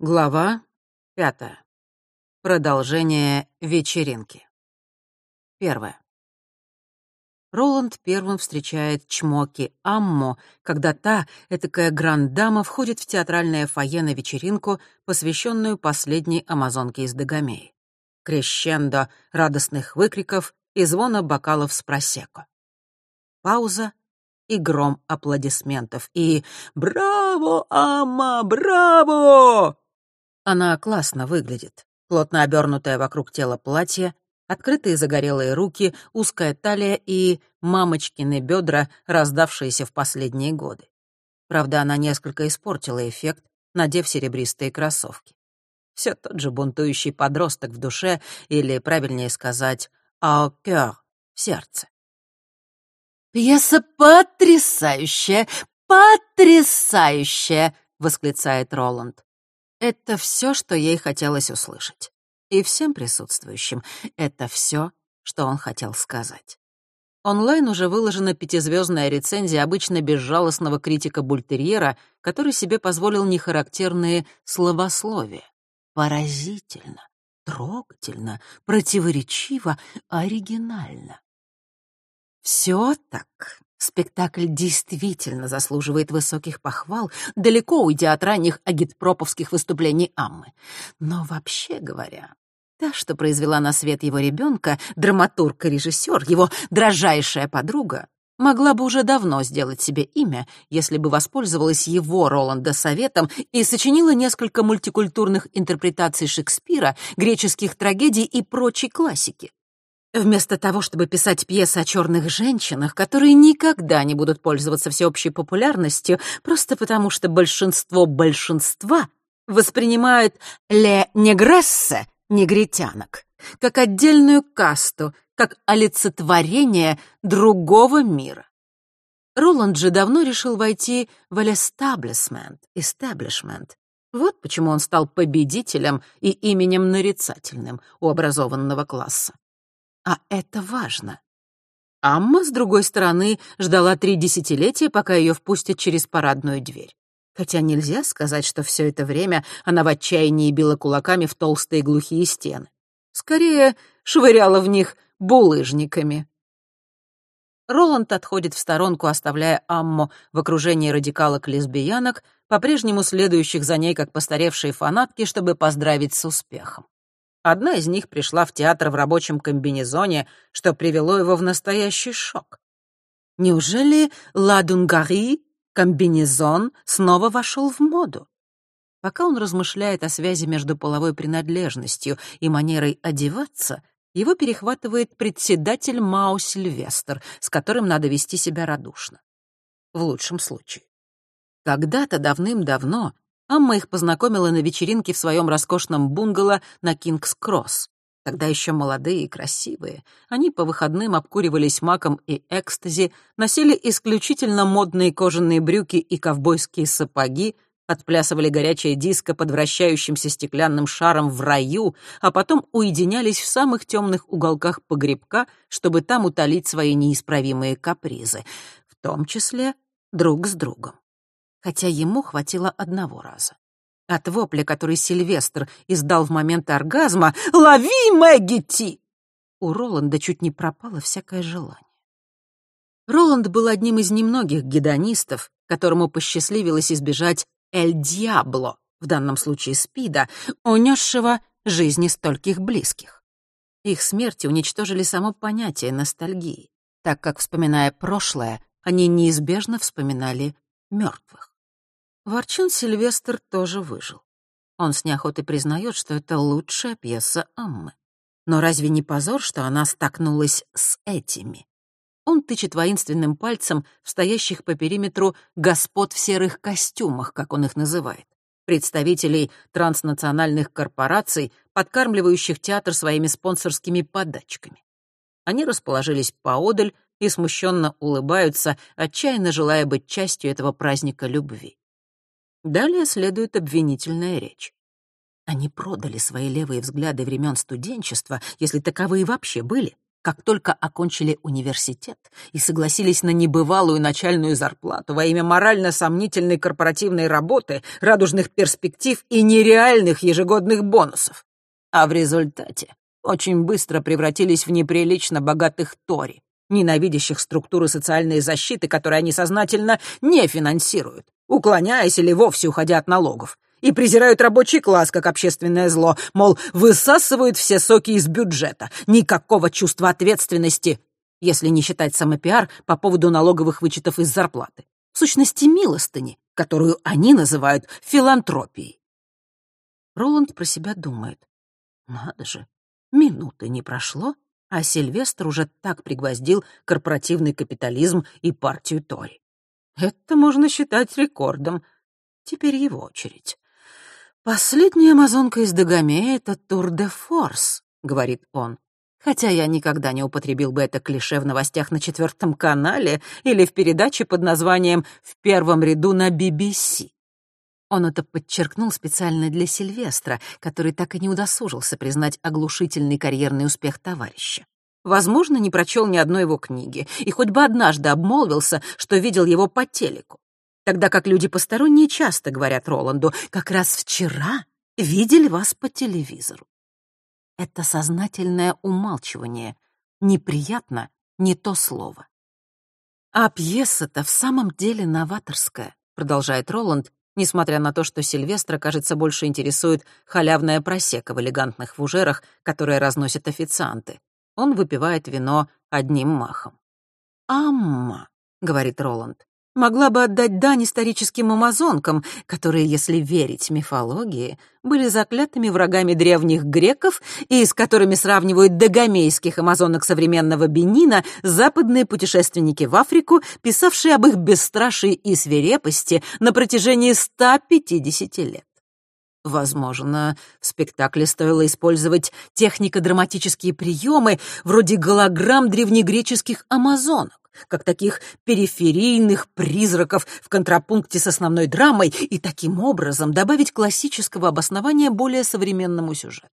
Глава пятая. Продолжение вечеринки. Первое. Роланд первым встречает Чмоки Аммо, когда та, этакая грандама, входит в театральное фойе на вечеринку, посвященную последней амазонке из Дагомеи. Крещендо радостных выкриков и звона бокалов с просеко. Пауза и гром аплодисментов, и «Браво, Амма, браво!» Она классно выглядит. Плотно обернутое вокруг тела платье, открытые загорелые руки, узкая талия и мамочкины бедра, раздавшиеся в последние годы. Правда, она несколько испортила эффект, надев серебристые кроссовки. Все тот же бунтующий подросток в душе, или, правильнее сказать, «au cœur» — в сердце. «Пьеса потрясающая, потрясающая!» — восклицает Роланд. Это все, что ей хотелось услышать. И всем присутствующим это все, что он хотел сказать. Онлайн уже выложена пятизвездная рецензия обычно безжалостного критика Бультерьера, который себе позволил нехарактерные словословия. Поразительно, трогательно, противоречиво, оригинально. Все так, Спектакль действительно заслуживает высоких похвал, далеко уйдя от ранних агитпроповских выступлений Аммы. Но вообще говоря, та, что произвела на свет его ребенка, драматург и режиссер, его дрожайшая подруга, могла бы уже давно сделать себе имя, если бы воспользовалась его Роланда советом и сочинила несколько мультикультурных интерпретаций Шекспира, греческих трагедий и прочей классики. Вместо того, чтобы писать пьесы о черных женщинах, которые никогда не будут пользоваться всеобщей популярностью, просто потому что большинство большинства воспринимают «ле негрессе» — негритянок, как отдельную касту, как олицетворение другого мира. Роланд же давно решил войти в «эстаблишмент», «эстаблишмент». Вот почему он стал победителем и именем нарицательным у образованного класса. А это важно. Амма, с другой стороны, ждала три десятилетия, пока ее впустят через парадную дверь. Хотя нельзя сказать, что все это время она в отчаянии била кулаками в толстые глухие стены. Скорее, швыряла в них булыжниками. Роланд отходит в сторонку, оставляя Амму в окружении радикалок-лесбиянок, по-прежнему следующих за ней как постаревшие фанатки, чтобы поздравить с успехом. Одна из них пришла в театр в рабочем комбинезоне, что привело его в настоящий шок. Неужели Ладунгари, комбинезон, снова вошел в моду? Пока он размышляет о связи между половой принадлежностью и манерой одеваться, его перехватывает председатель Мау Сильвестр, с которым надо вести себя радушно. В лучшем случае. Когда-то давным-давно Амма их познакомила на вечеринке в своем роскошном бунгало на Кингс-Кросс. Тогда еще молодые и красивые. Они по выходным обкуривались маком и экстази, носили исключительно модные кожаные брюки и ковбойские сапоги, отплясывали горячее диско под вращающимся стеклянным шаром в раю, а потом уединялись в самых темных уголках погребка, чтобы там утолить свои неисправимые капризы, в том числе друг с другом хотя ему хватило одного раза. От вопля, который Сильвестр издал в момент оргазма «Лови, Мэгги Ти!» у Роланда чуть не пропало всякое желание. Роланд был одним из немногих гедонистов, которому посчастливилось избежать «Эль Диабло», в данном случае СПИДа, унесшего жизни стольких близких. Их смерти уничтожили само понятие ностальгии, так как, вспоминая прошлое, они неизбежно вспоминали мертвых. Ворчун Сильвестр тоже выжил. Он с неохотой признает, что это лучшая пьеса Аммы. Но разве не позор, что она столкнулась с этими? Он тычет воинственным пальцем в стоящих по периметру господ в серых костюмах, как он их называет, представителей транснациональных корпораций, подкармливающих театр своими спонсорскими подачками. Они расположились поодаль и смущенно улыбаются, отчаянно желая быть частью этого праздника любви. Далее следует обвинительная речь. Они продали свои левые взгляды времен студенчества, если таковые вообще были, как только окончили университет и согласились на небывалую начальную зарплату во имя морально сомнительной корпоративной работы, радужных перспектив и нереальных ежегодных бонусов. А в результате очень быстро превратились в неприлично богатых Тори, ненавидящих структуры социальной защиты, которые они сознательно не финансируют, уклоняясь или вовсе уходя от налогов, и презирают рабочий класс как общественное зло, мол, высасывают все соки из бюджета, никакого чувства ответственности, если не считать самопиар по поводу налоговых вычетов из зарплаты. В сущности, милостыни, которую они называют филантропией. Роланд про себя думает. Надо же, минуты не прошло, а Сильвестр уже так пригвоздил корпоративный капитализм и партию Тори. Это можно считать рекордом. Теперь его очередь. «Последняя амазонка из Дагомея — это тур де форс», — говорит он. Хотя я никогда не употребил бы это клише в новостях на четвертом канале или в передаче под названием «В первом ряду на BBC». Он это подчеркнул специально для Сильвестра, который так и не удосужился признать оглушительный карьерный успех товарища. Возможно, не прочел ни одной его книги и хоть бы однажды обмолвился, что видел его по телеку. Тогда как люди посторонние часто говорят Роланду, как раз вчера видели вас по телевизору. Это сознательное умалчивание. Неприятно — не то слово. А пьеса-то в самом деле новаторская, продолжает Роланд, несмотря на то, что Сильвестра, кажется, больше интересует халявная просека в элегантных фужерах, которые разносят официанты. Он выпивает вино одним махом. «Амма», — говорит Роланд, могла бы отдать дань историческим амазонкам, которые, если верить мифологии, были заклятыми врагами древних греков и с которыми сравнивают догомейских амазонок современного Бенина западные путешественники в Африку, писавшие об их бесстрашии и свирепости на протяжении 150 лет. Возможно, в спектакле стоило использовать технико-драматические приемы вроде голограмм древнегреческих амазонок как таких периферийных призраков в контрапункте с основной драмой и таким образом добавить классического обоснования более современному сюжету.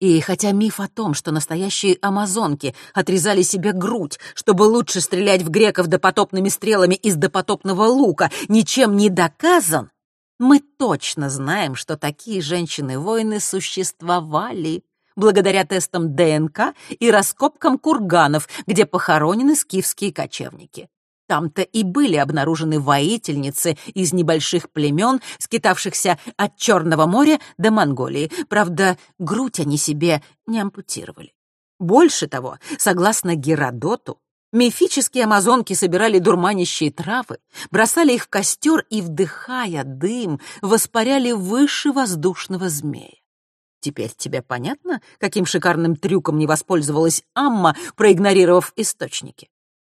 И хотя миф о том, что настоящие амазонки отрезали себе грудь, чтобы лучше стрелять в греков допотопными стрелами из допотопного лука, ничем не доказан, мы точно знаем, что такие женщины-воины существовали благодаря тестам ДНК и раскопкам курганов, где похоронены скифские кочевники. Там-то и были обнаружены воительницы из небольших племен, скитавшихся от Черного моря до Монголии. Правда, грудь они себе не ампутировали. Больше того, согласно Геродоту, мифические амазонки собирали дурманящие травы, бросали их в костер и, вдыхая дым, воспаряли выше воздушного змея. Теперь тебе понятно, каким шикарным трюком не воспользовалась Амма, проигнорировав источники?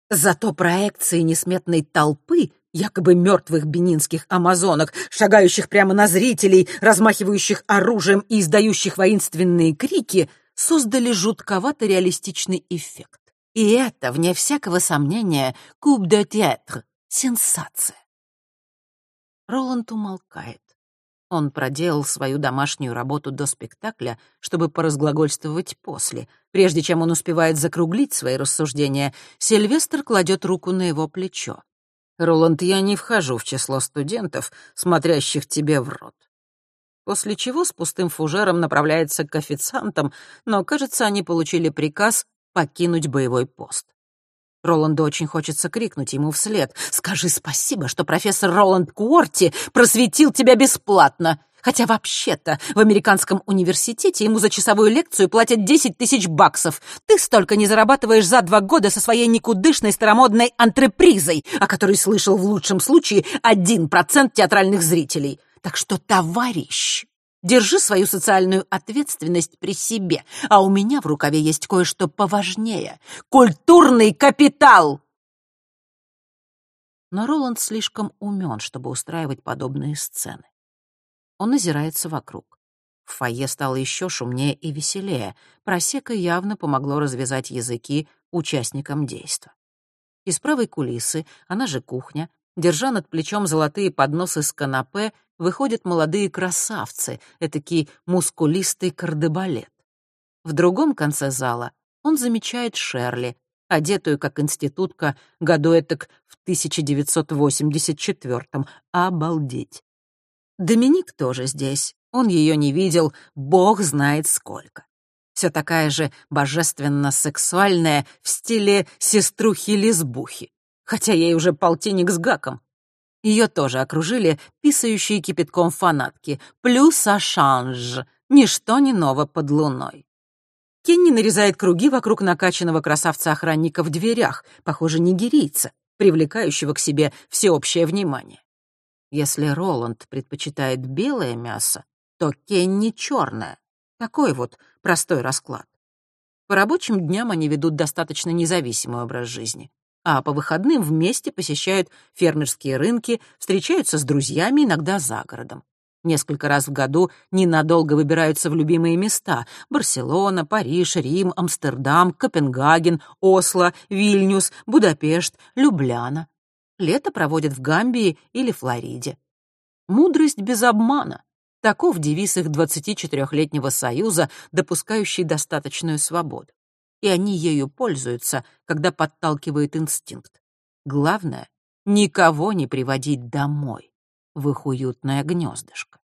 Зато проекции несметной толпы якобы мертвых бенинских амазонок, шагающих прямо на зрителей, размахивающих оружием и издающих воинственные крики, создали жутковато реалистичный эффект. И это, вне всякого сомнения, куб де театр, сенсация. Роланд умолкает. Он проделал свою домашнюю работу до спектакля, чтобы поразглагольствовать после. Прежде чем он успевает закруглить свои рассуждения, Сильвестр кладет руку на его плечо. «Роланд, я не вхожу в число студентов, смотрящих тебе в рот». После чего с пустым фужером направляется к официантам, но, кажется, они получили приказ покинуть боевой пост. Роланду очень хочется крикнуть ему вслед. «Скажи спасибо, что профессор Роланд Куорти просветил тебя бесплатно!» Хотя вообще-то в американском университете ему за часовую лекцию платят 10 тысяч баксов. Ты столько не зарабатываешь за два года со своей никудышной старомодной антрепризой, о которой слышал в лучшем случае один процент театральных зрителей. Так что, товарищ, Держи свою социальную ответственность при себе, а у меня в рукаве есть кое-что поважнее — культурный капитал!» Но Роланд слишком умен, чтобы устраивать подобные сцены. Он озирается вокруг. В фойе стало еще шумнее и веселее. Просека явно помогло развязать языки участникам действа. Из правой кулисы, она же кухня, держа над плечом золотые подносы с канапе, выходят молодые красавцы, этакий мускулистый кардебалет. В другом конце зала он замечает Шерли, одетую как институтка году этак в 1984-м. Обалдеть. Доминик тоже здесь. Он ее не видел, бог знает сколько. Все такая же божественно-сексуальная в стиле сеструхи-лесбухи, хотя ей уже полтинник с гаком. Ее тоже окружили писающие кипятком фанатки, плюс ашанж, ничто не ново под луной. Кенни нарезает круги вокруг накачанного красавца-охранника в дверях, похоже, нигерийца, привлекающего к себе всеобщее внимание. Если Роланд предпочитает белое мясо, то Кенни — черное. Такой вот простой расклад. По рабочим дням они ведут достаточно независимый образ жизни, а по выходным вместе посещают фермерские рынки, встречаются с друзьями, иногда за городом. Несколько раз в году ненадолго выбираются в любимые места — Барселона, Париж, Рим, Амстердам, Копенгаген, Осло, Вильнюс, Будапешт, Любляна. Лето проводят в Гамбии или Флориде. Мудрость без обмана. Таков девиз их 24-летнего союза, допускающий достаточную свободу. И они ею пользуются, когда подталкивает инстинкт. Главное — никого не приводить домой в их уютное гнездышко.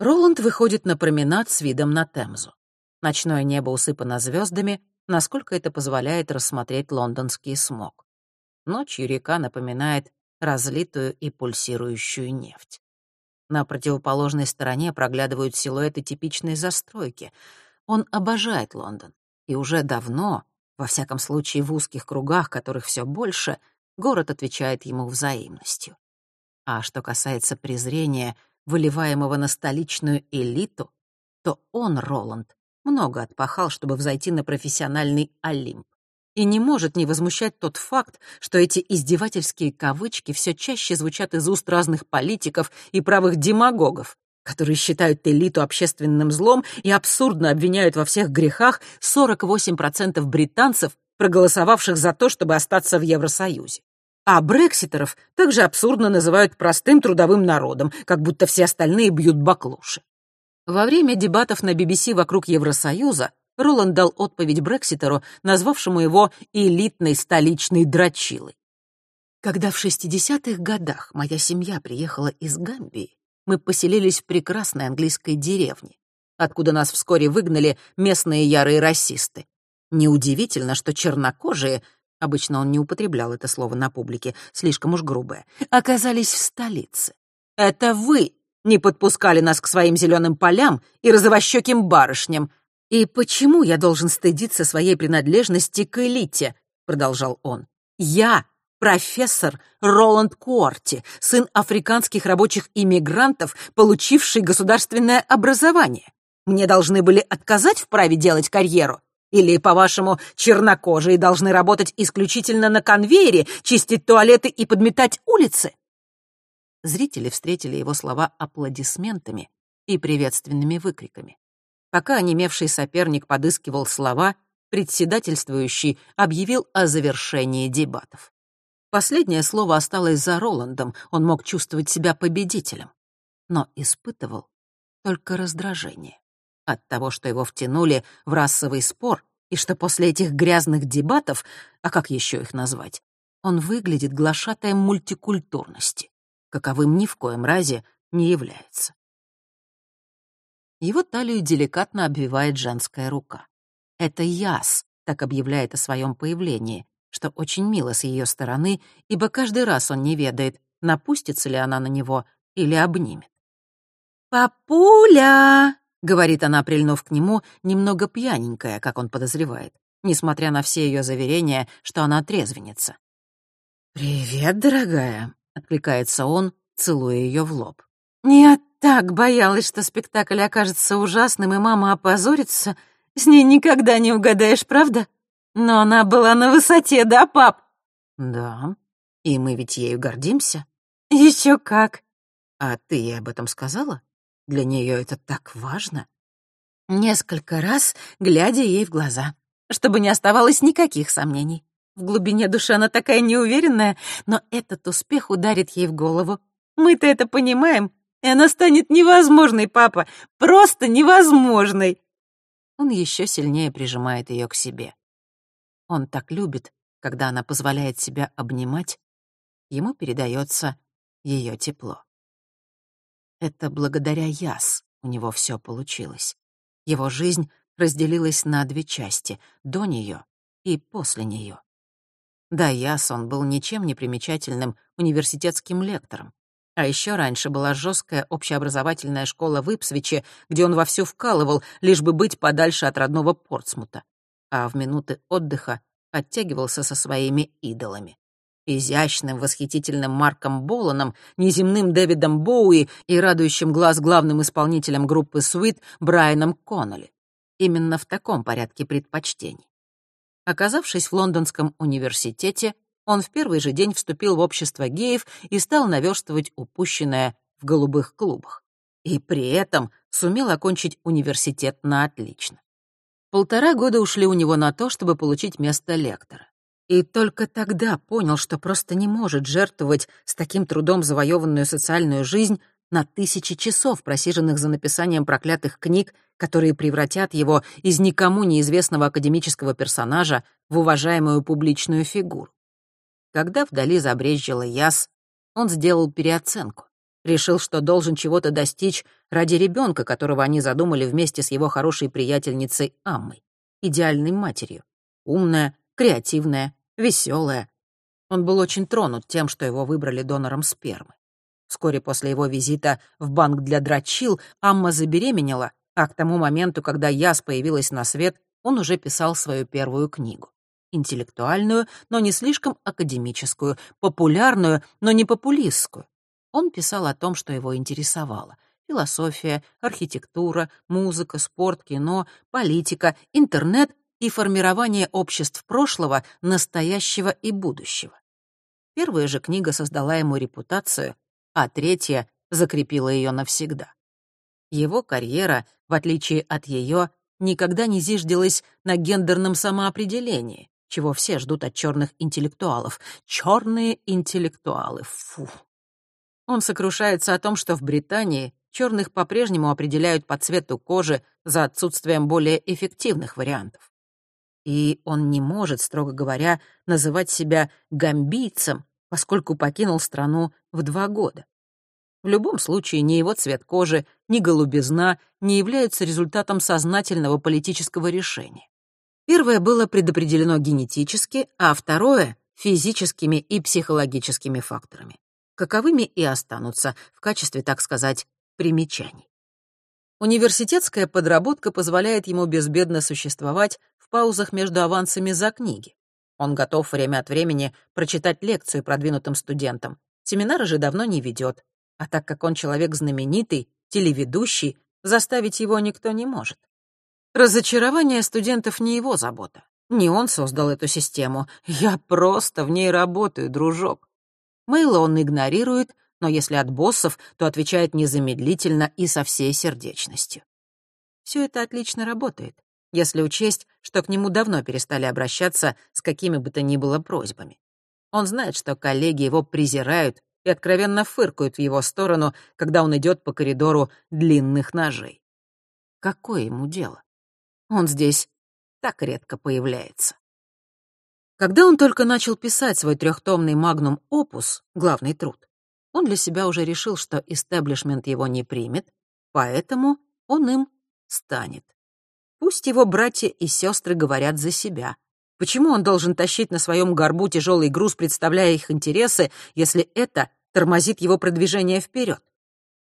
Роланд выходит на променад с видом на Темзу. Ночное небо усыпано звездами, насколько это позволяет рассмотреть лондонский смог. Ночью река напоминает разлитую и пульсирующую нефть. На противоположной стороне проглядывают силуэты типичной застройки. Он обожает Лондон. И уже давно, во всяком случае в узких кругах, которых все больше, город отвечает ему взаимностью. А что касается презрения, выливаемого на столичную элиту, то он, Роланд, много отпахал, чтобы взойти на профессиональный Олимп. И не может не возмущать тот факт, что эти издевательские кавычки все чаще звучат из уст разных политиков и правых демагогов, которые считают элиту общественным злом и абсурдно обвиняют во всех грехах 48% британцев, проголосовавших за то, чтобы остаться в Евросоюзе. А брекситеров также абсурдно называют простым трудовым народом, как будто все остальные бьют баклуши. Во время дебатов на BBC вокруг Евросоюза Роланд дал отповедь брекситеру, назвавшему его элитной столичной дрочилой. Когда в 60-х годах моя семья приехала из Гамбии, мы поселились в прекрасной английской деревне, откуда нас вскоре выгнали местные ярые расисты. Неудивительно, что чернокожие обычно он не употреблял это слово на публике, слишком уж грубое, оказались в столице. Это вы не подпускали нас к своим зеленым полям и розовощеким барышням. И почему я должен стыдиться своей принадлежности к элите? продолжал он. Я профессор Роланд Куорти, сын африканских рабочих иммигрантов, получивший государственное образование. Мне должны были отказать в праве делать карьеру? Или, по-вашему, чернокожие должны работать исключительно на конвейере, чистить туалеты и подметать улицы?» Зрители встретили его слова аплодисментами и приветственными выкриками. Пока онемевший соперник подыскивал слова, председательствующий объявил о завершении дебатов. Последнее слово осталось за Роландом, он мог чувствовать себя победителем, но испытывал только раздражение от того, что его втянули в расовый спор, и что после этих грязных дебатов, а как еще их назвать, он выглядит глашатаем мультикультурности, каковым ни в коем разе не является. Его талию деликатно обвивает женская рука. Это Яс так объявляет о своем появлении, что очень мило с ее стороны, ибо каждый раз он не ведает, напустится ли она на него или обнимет. «Папуля!» — говорит она, прильнув к нему, немного пьяненькая, как он подозревает, несмотря на все ее заверения, что она трезвенница. «Привет, дорогая», — откликается он, целуя ее в лоб. «Я так боялась, что спектакль окажется ужасным, и мама опозорится. С ней никогда не угадаешь, правда? Но она была на высоте, да, пап?» «Да, и мы ведь ею гордимся». «Еще как». «А ты ей об этом сказала?» Для нее это так важно. Несколько раз, глядя ей в глаза, чтобы не оставалось никаких сомнений. В глубине души она такая неуверенная, но этот успех ударит ей в голову. Мы-то это понимаем, и она станет невозможной, папа, просто невозможной. он еще сильнее прижимает ее к себе. Он так любит, когда она позволяет себя обнимать, ему передается ее тепло. Это благодаря Яс у него все получилось. Его жизнь разделилась на две части — до нее и после нее. Да, Яс он был ничем не примечательным университетским лектором. А еще раньше была жесткая общеобразовательная школа в Ипсвиче, где он вовсю вкалывал, лишь бы быть подальше от родного Портсмута. А в минуты отдыха оттягивался со своими идолами. Изящным, восхитительным Марком Боланом, неземным Дэвидом Боуи и радующим глаз главным исполнителем группы «Суит» Брайаном Конноли. Именно в таком порядке предпочтений. Оказавшись в Лондонском университете, он в первый же день вступил в общество геев и стал наверстывать упущенное в голубых клубах. И при этом сумел окончить университет на отлично. Полтора года ушли у него на то, чтобы получить место лектора. И только тогда понял, что просто не может жертвовать с таким трудом завоеванную социальную жизнь на тысячи часов, просиженных за написанием проклятых книг, которые превратят его из никому неизвестного академического персонажа в уважаемую публичную фигуру. Когда вдали забрезжила яс, он сделал переоценку. Решил, что должен чего-то достичь ради ребенка, которого они задумали вместе с его хорошей приятельницей Аммой, идеальной матерью. Умная, креативная, веселая. Он был очень тронут тем, что его выбрали донором спермы. Вскоре после его визита в банк для дрочил Амма забеременела, а к тому моменту, когда Яс появилась на свет, он уже писал свою первую книгу. Интеллектуальную, но не слишком академическую, популярную, но не популистскую. Он писал о том, что его интересовало. Философия, архитектура, музыка, спорт, кино, политика, интернет и формирование обществ прошлого, настоящего и будущего. Первая же книга создала ему репутацию, а третья закрепила ее навсегда. Его карьера, в отличие от ее, никогда не зиждилась на гендерном самоопределении, чего все ждут от черных интеллектуалов. Черные интеллектуалы, фу. Он сокрушается о том, что в Британии черных по-прежнему определяют по цвету кожи за отсутствием более эффективных вариантов. И он не может, строго говоря, называть себя гамбийцем, поскольку покинул страну в два года. В любом случае, ни его цвет кожи, ни голубизна не являются результатом сознательного политического решения. Первое было предопределено генетически, а второе — физическими и психологическими факторами каковыми и останутся в качестве, так сказать, примечаний. Университетская подработка позволяет ему безбедно существовать в паузах между авансами за книги. Он готов время от времени прочитать лекцию продвинутым студентам. Семинары же давно не ведет. А так как он человек знаменитый, телеведущий, заставить его никто не может. Разочарование студентов не его забота. Не он создал эту систему. Я просто в ней работаю, дружок. Мейла он игнорирует, но если от боссов, то отвечает незамедлительно и со всей сердечностью. Все это отлично работает, если учесть, что к нему давно перестали обращаться с какими бы то ни было просьбами. Он знает, что коллеги его презирают и откровенно фыркают в его сторону, когда он идет по коридору длинных ножей. Какое ему дело? Он здесь так редко появляется. Когда он только начал писать свой трехтомный магнум опус, главный труд, он для себя уже решил, что истеблишмент его не примет, поэтому он им станет. Пусть его братья и сестры говорят за себя. Почему он должен тащить на своем горбу тяжелый груз, представляя их интересы, если это тормозит его продвижение вперед?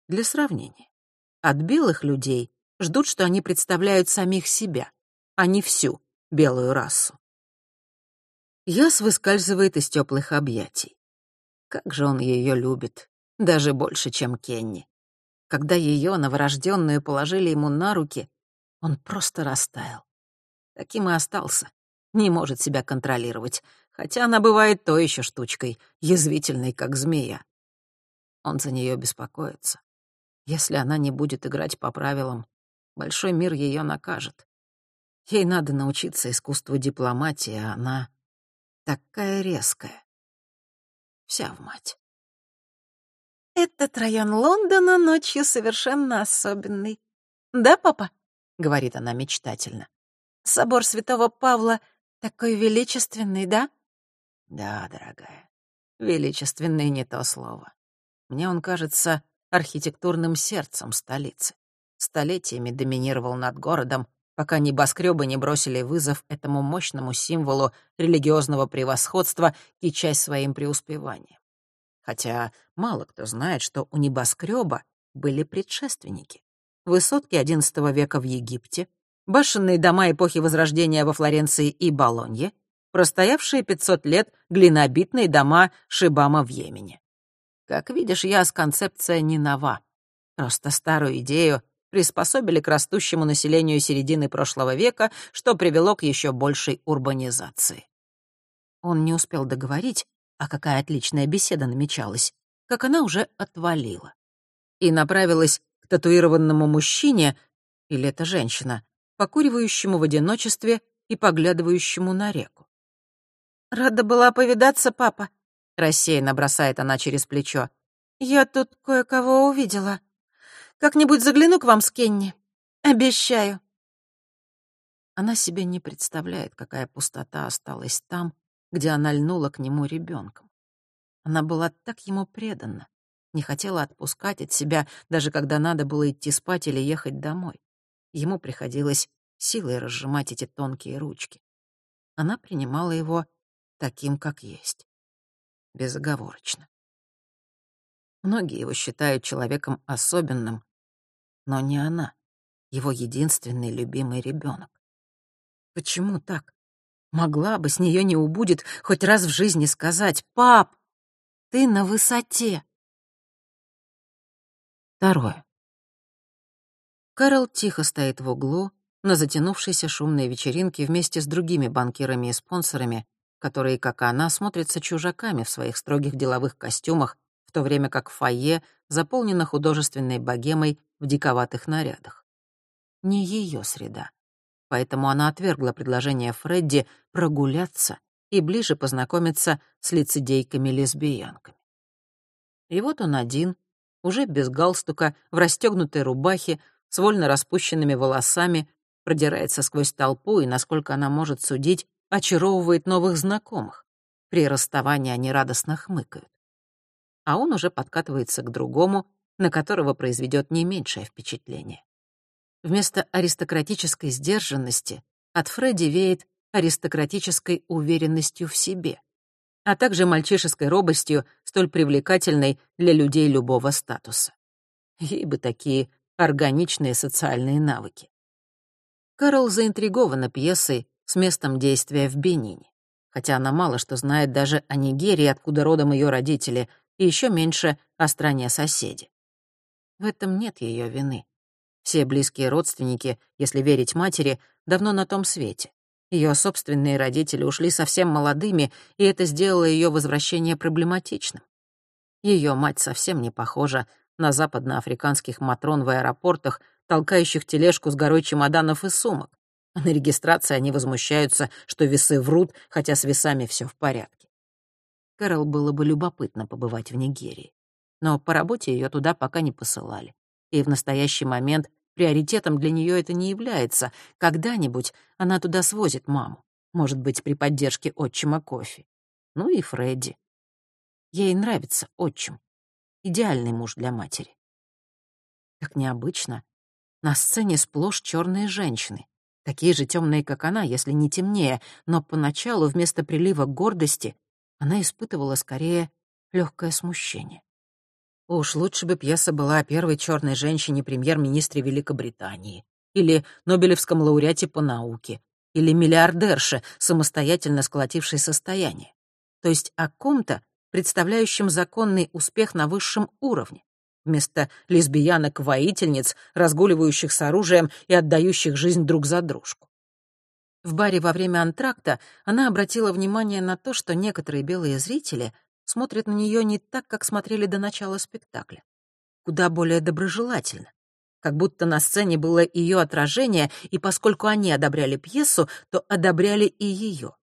Для сравнения. От белых людей ждут, что они представляют самих себя, а не всю белую расу. Яс выскальзывает из теплых объятий. Как же он ее любит, даже больше, чем Кенни. Когда ее, новорожденную, положили ему на руки, он просто растаял. Таким и остался. Не может себя контролировать, хотя она бывает то еще штучкой, язвительной, как змея. Он за нее беспокоится. Если она не будет играть по правилам, большой мир ее накажет. Ей надо научиться искусству дипломатии, а она такая резкая. Вся в мать. Этот район Лондона ночью совершенно особенный. Да, папа? говорит она мечтательно. «Собор святого Павла такой величественный, да?» «Да, дорогая, величественный не то слово. Мне он кажется архитектурным сердцем столицы. Столетиями доминировал над городом, пока небоскребы не бросили вызов этому мощному символу религиозного превосходства и часть своим преуспеванием. Хотя мало кто знает, что у небоскреба были предшественники. Высотки XI века в Египте, башенные дома эпохи Возрождения во Флоренции и Болонье, простоявшие 500 лет глинобитные дома Шибама в Йемене. Как видишь, я с концепция не нова. Просто старую идею приспособили к растущему населению середины прошлого века, что привело к еще большей урбанизации. Он не успел договорить, а какая отличная беседа намечалась, как она уже отвалила. И направилась к татуированному мужчине, или это женщина, покуривающему в одиночестве и поглядывающему на реку. «Рада была повидаться, папа», — рассеянно бросает она через плечо. «Я тут кое-кого увидела. Как-нибудь загляну к вам с Кенни. Обещаю». Она себе не представляет, какая пустота осталась там, где она льнула к нему ребенком. Она была так ему предана, не хотела отпускать от себя, даже когда надо было идти спать или ехать домой. Ему приходилось силой разжимать эти тонкие ручки. Она принимала его таким, как есть. Безоговорочно. Многие его считают человеком особенным, но не она, его единственный любимый ребенок. Почему так? Могла бы, с нее не убудет, хоть раз в жизни сказать «Пап, ты на высоте». Второе. Кэрол тихо стоит в углу на затянувшейся шумной вечеринке вместе с другими банкирами и спонсорами, которые, как и она, смотрятся чужаками в своих строгих деловых костюмах, в то время как фойе заполнено художественной богемой в диковатых нарядах. Не ее среда поэтому она отвергла предложение Фредди прогуляться и ближе познакомиться с лицедейками-лесбиянками. И вот он один, уже без галстука, в расстегнутой рубахе, с вольно распущенными волосами, продирается сквозь толпу и, насколько она может судить, очаровывает новых знакомых. При расставании они радостно хмыкают. А он уже подкатывается к другому, на которого произведет не меньшее впечатление. Вместо аристократической сдержанности от Фредди веет аристократической уверенностью в себе, а также мальчишеской робостью, столь привлекательной для людей любого статуса. Ей бы такие органичные социальные навыки. Карл заинтригована пьесой с местом действия в Бенине, хотя она мало что знает даже о Нигерии, откуда родом ее родители, и еще меньше о стране соседи. В этом нет ее вины. Все близкие родственники, если верить матери, давно на том свете. Ее собственные родители ушли совсем молодыми, и это сделало ее возвращение проблематичным. Ее мать совсем не похожа на западноафриканских матрон в аэропортах, толкающих тележку с горой чемоданов и сумок. на регистрации они возмущаются, что весы врут, хотя с весами все в порядке. Кэрол было бы любопытно побывать в Нигерии. Но по работе ее туда пока не посылали. И в настоящий момент Приоритетом для нее это не является. Когда-нибудь она туда свозит маму. Может быть, при поддержке отчима кофе. Ну и Фредди. Ей нравится отчим. Идеальный муж для матери. Как необычно. На сцене сплошь черные женщины. Такие же темные, как она, если не темнее, но поначалу вместо прилива гордости она испытывала скорее легкое смущение. Уж лучше бы пьеса была о первой черной женщине-премьер-министре Великобритании, или Нобелевском лауреате по науке, или миллиардерше, самостоятельно сколотившей состояние. То есть о ком-то, представляющем законный успех на высшем уровне, вместо лесбиянок-воительниц, разгуливающих с оружием и отдающих жизнь друг за дружку. В баре во время антракта она обратила внимание на то, что некоторые белые зрители смотрят на нее не так, как смотрели до начала спектакля. Куда более доброжелательно. Как будто на сцене было ее отражение, и поскольку они одобряли пьесу, то одобряли и ее.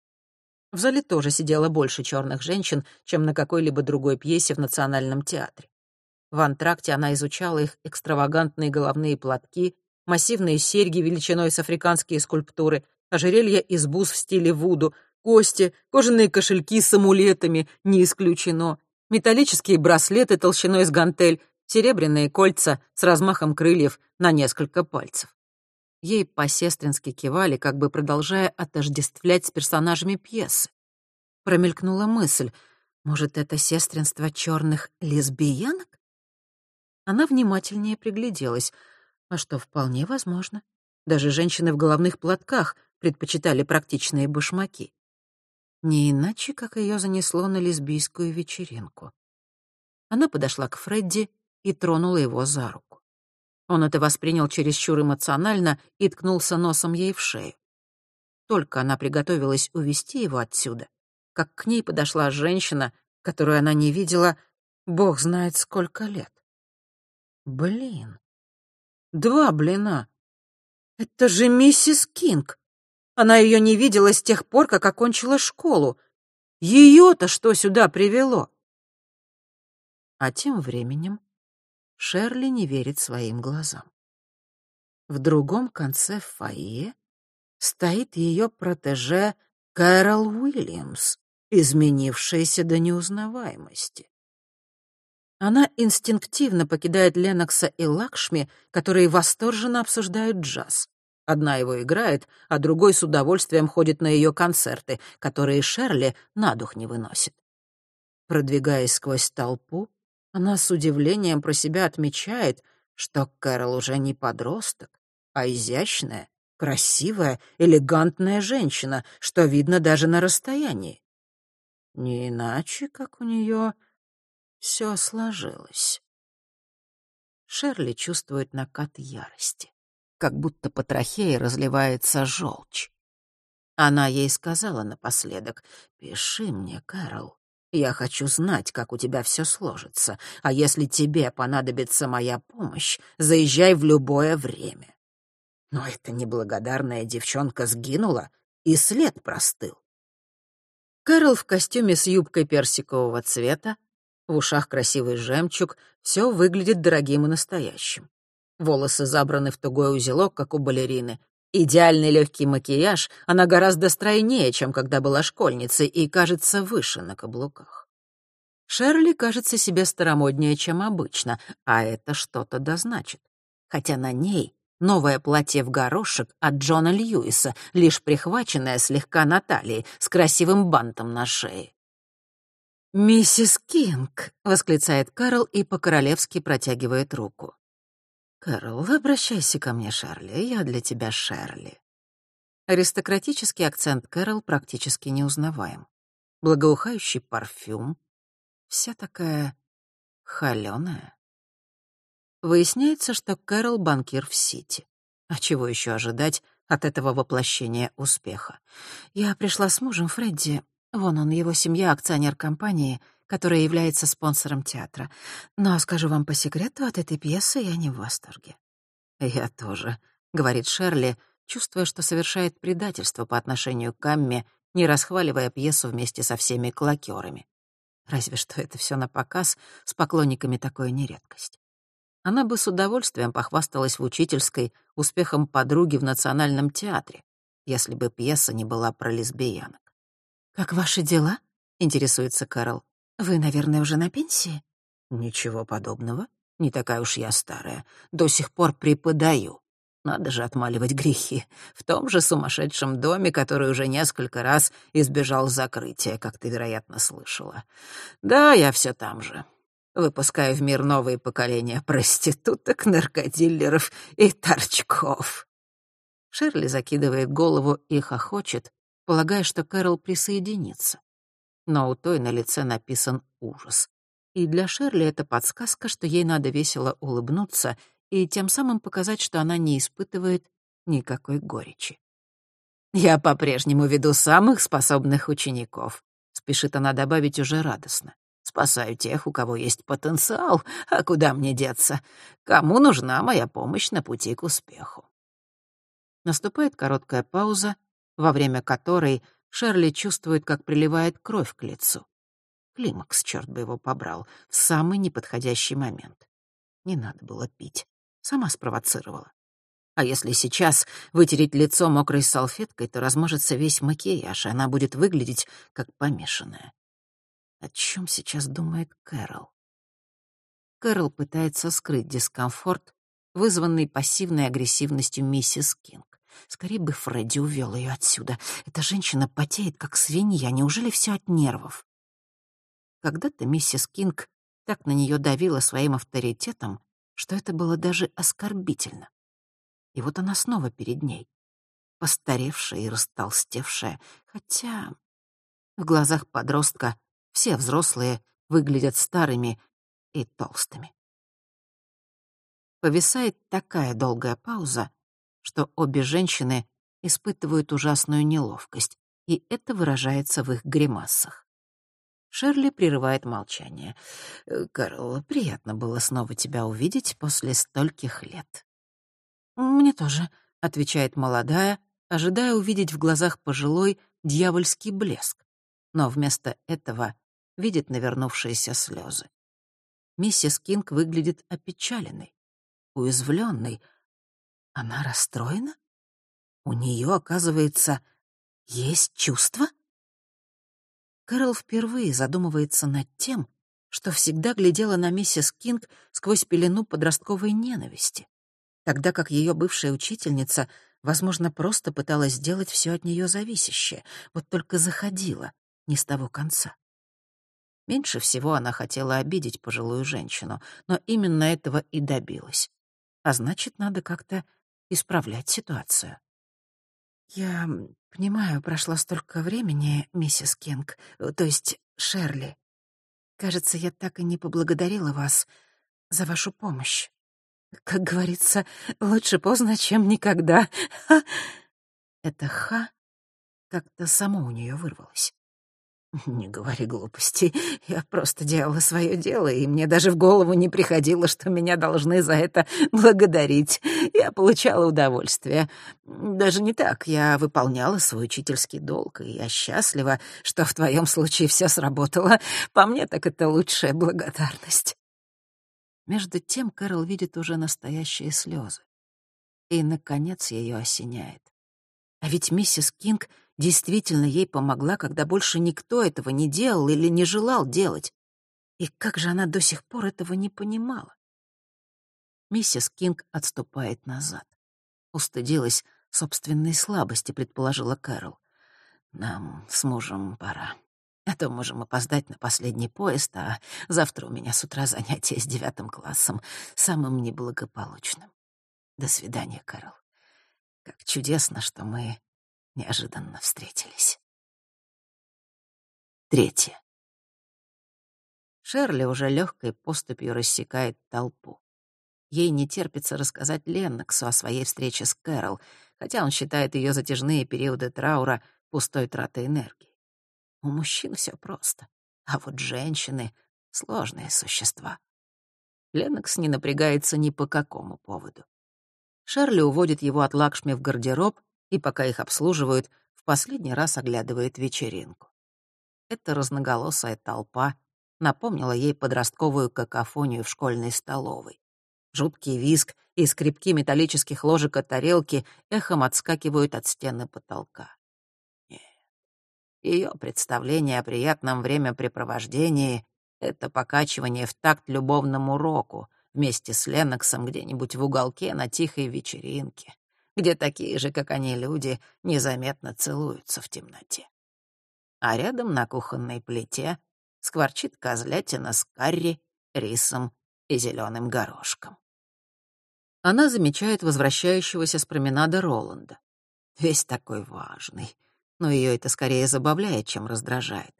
В зале тоже сидело больше черных женщин, чем на какой-либо другой пьесе в Национальном театре. В антракте она изучала их экстравагантные головные платки, массивные серьги величиной с африканские скульптуры, ожерелья из бус в стиле вуду, кости, кожаные кошельки с амулетами, не исключено, металлические браслеты толщиной с гантель, серебряные кольца с размахом крыльев на несколько пальцев. Ей по-сестрински кивали, как бы продолжая отождествлять с персонажами пьесы. Промелькнула мысль, может, это сестринство черных лесбиянок? Она внимательнее пригляделась, а что вполне возможно. Даже женщины в головных платках предпочитали практичные башмаки. Не иначе, как ее занесло на лесбийскую вечеринку. Она подошла к Фредди и тронула его за руку. Он это воспринял чересчур эмоционально и ткнулся носом ей в шею. Только она приготовилась увести его отсюда, как к ней подошла женщина, которую она не видела, бог знает сколько лет. Блин. Два блина. Это же миссис Кинг. Она ее не видела с тех пор, как окончила школу. Ее-то что сюда привело? А тем временем Шерли не верит своим глазам. В другом конце фойе стоит ее протеже Кэрол Уильямс, изменившаяся до неузнаваемости. Она инстинктивно покидает Ленокса и Лакшми, которые восторженно обсуждают джаз. Одна его играет, а другой с удовольствием ходит на ее концерты, которые Шерли на дух не выносит. Продвигаясь сквозь толпу, она с удивлением про себя отмечает, что Кэрол уже не подросток, а изящная, красивая, элегантная женщина, что видно даже на расстоянии. Не иначе, как у нее все сложилось. Шерли чувствует накат ярости, как будто по трахее разливается желчь. Она ей сказала напоследок, «Пиши мне, Кэрол, я хочу знать, как у тебя все сложится, а если тебе понадобится моя помощь, заезжай в любое время. Но эта неблагодарная девчонка сгинула, и след простыл. Кэрол в костюме с юбкой персикового цвета, в ушах красивый жемчуг, все выглядит дорогим и настоящим. Волосы забраны в тугой узелок, как у балерины, Идеальный легкий макияж, она гораздо стройнее, чем когда была школьницей, и кажется выше на каблуках. Шерли кажется себе старомоднее, чем обычно, а это что-то дозначит. Хотя на ней новое платье в горошек от Джона Льюиса, лишь прихваченное слегка на талии, с красивым бантом на шее. «Миссис Кинг!» — восклицает Карл и по-королевски протягивает руку. «Кэрол, обращайся ко мне, Шарли, я для тебя Шерли». Аристократический акцент Кэрол практически неузнаваем. Благоухающий парфюм. Вся такая холёная. Выясняется, что Кэрол — банкир в Сити. А чего еще ожидать от этого воплощения успеха? Я пришла с мужем Фредди. Вон он, его семья, акционер компании — которая является спонсором театра. Но, скажу вам по секрету, от этой пьесы я не в восторге. «Я тоже», — говорит Шерли, чувствуя, что совершает предательство по отношению к Камме, не расхваливая пьесу вместе со всеми клокерами. Разве что это все на показ, с поклонниками такое не редкость. Она бы с удовольствием похвасталась в учительской успехом подруги в Национальном театре, если бы пьеса не была про лесбиянок. «Как ваши дела?» — интересуется Кэрол. Вы, наверное, уже на пенсии? Ничего подобного. Не такая уж я старая. До сих пор преподаю. Надо же отмаливать грехи. В том же сумасшедшем доме, который уже несколько раз избежал закрытия, как ты, вероятно, слышала. Да, я все там же. Выпускаю в мир новые поколения проституток, наркодиллеров и торчков. Шерли закидывает голову и хохочет, полагая, что Кэрол присоединится но у той на лице написан ужас. И для Шерли это подсказка, что ей надо весело улыбнуться и тем самым показать, что она не испытывает никакой горечи. «Я по-прежнему веду самых способных учеников», — спешит она добавить уже радостно. «Спасаю тех, у кого есть потенциал, а куда мне деться? Кому нужна моя помощь на пути к успеху?» Наступает короткая пауза, во время которой Шерли чувствует, как приливает кровь к лицу. Климакс, черт бы его побрал, в самый неподходящий момент. Не надо было пить. Сама спровоцировала. А если сейчас вытереть лицо мокрой салфеткой, то размажется весь макияж, и она будет выглядеть как помешанная. О чем сейчас думает Кэрол? Кэрол пытается скрыть дискомфорт, вызванный пассивной агрессивностью миссис Кинг. Скорее бы Фредди увел ее отсюда. Эта женщина потеет, как свинья. Неужели все от нервов? Когда-то миссис Кинг так на нее давила своим авторитетом, что это было даже оскорбительно. И вот она снова перед ней, постаревшая и растолстевшая, хотя в глазах подростка все взрослые выглядят старыми и толстыми. Повисает такая долгая пауза, что обе женщины испытывают ужасную неловкость, и это выражается в их гримасах. Шерли прерывает молчание. «Э, «Карл, приятно было снова тебя увидеть после стольких лет». «Мне тоже», — отвечает молодая, ожидая увидеть в глазах пожилой дьявольский блеск, но вместо этого видит навернувшиеся слезы. Миссис Кинг выглядит опечаленной, уязвленной. Она расстроена? У нее, оказывается, есть чувства? Кэрол впервые задумывается над тем, что всегда глядела на миссис Кинг сквозь пелену подростковой ненависти тогда как ее бывшая учительница, возможно, просто пыталась сделать все от нее зависящее, вот только заходила не с того конца. Меньше всего она хотела обидеть пожилую женщину, но именно этого и добилась. А значит, надо как-то исправлять ситуацию. «Я понимаю, прошло столько времени, миссис Кинг, то есть Шерли. Кажется, я так и не поблагодарила вас за вашу помощь. Как говорится, лучше поздно, чем никогда. Ха. Это «ха» как-то само у нее вырвалось. Не говори глупостей. Я просто делала свое дело, и мне даже в голову не приходило, что меня должны за это благодарить. Я получала удовольствие. Даже не так. Я выполняла свой учительский долг, и я счастлива, что в твоем случае все сработало. По мне, так это лучшая благодарность. Между тем Кэрол видит уже настоящие слезы. И, наконец, ее осеняет. А ведь миссис Кинг действительно ей помогла, когда больше никто этого не делал или не желал делать. И как же она до сих пор этого не понимала? Миссис Кинг отступает назад. Устыдилась собственной слабости, предположила Кэрол. «Нам с мужем пора». А то можем опоздать на последний поезд, а завтра у меня с утра занятие с девятым классом, самым неблагополучным. До свидания, Кэрол. Как чудесно, что мы неожиданно встретились. Третье. Шерли уже легкой поступью рассекает толпу. Ей не терпится рассказать Ленноксу о своей встрече с Кэрол, хотя он считает ее затяжные периоды траура пустой тратой энергии. У мужчин все просто, а вот женщины — сложные существа. Ленокс не напрягается ни по какому поводу. Шарли уводит его от Лакшми в гардероб и, пока их обслуживают, в последний раз оглядывает вечеринку. Эта разноголосая толпа напомнила ей подростковую какофонию в школьной столовой. Жуткий визг и скрипки металлических ложек от тарелки эхом отскакивают от стены потолка. Ее представление о приятном времяпрепровождении — это покачивание в такт любовному уроку вместе с Леноксом где-нибудь в уголке на тихой вечеринке, где такие же, как они, люди незаметно целуются в темноте. А рядом на кухонной плите скворчит козлятина с карри, рисом и зеленым горошком. Она замечает возвращающегося с променада Роланда. Весь такой важный, но ее это скорее забавляет, чем раздражает.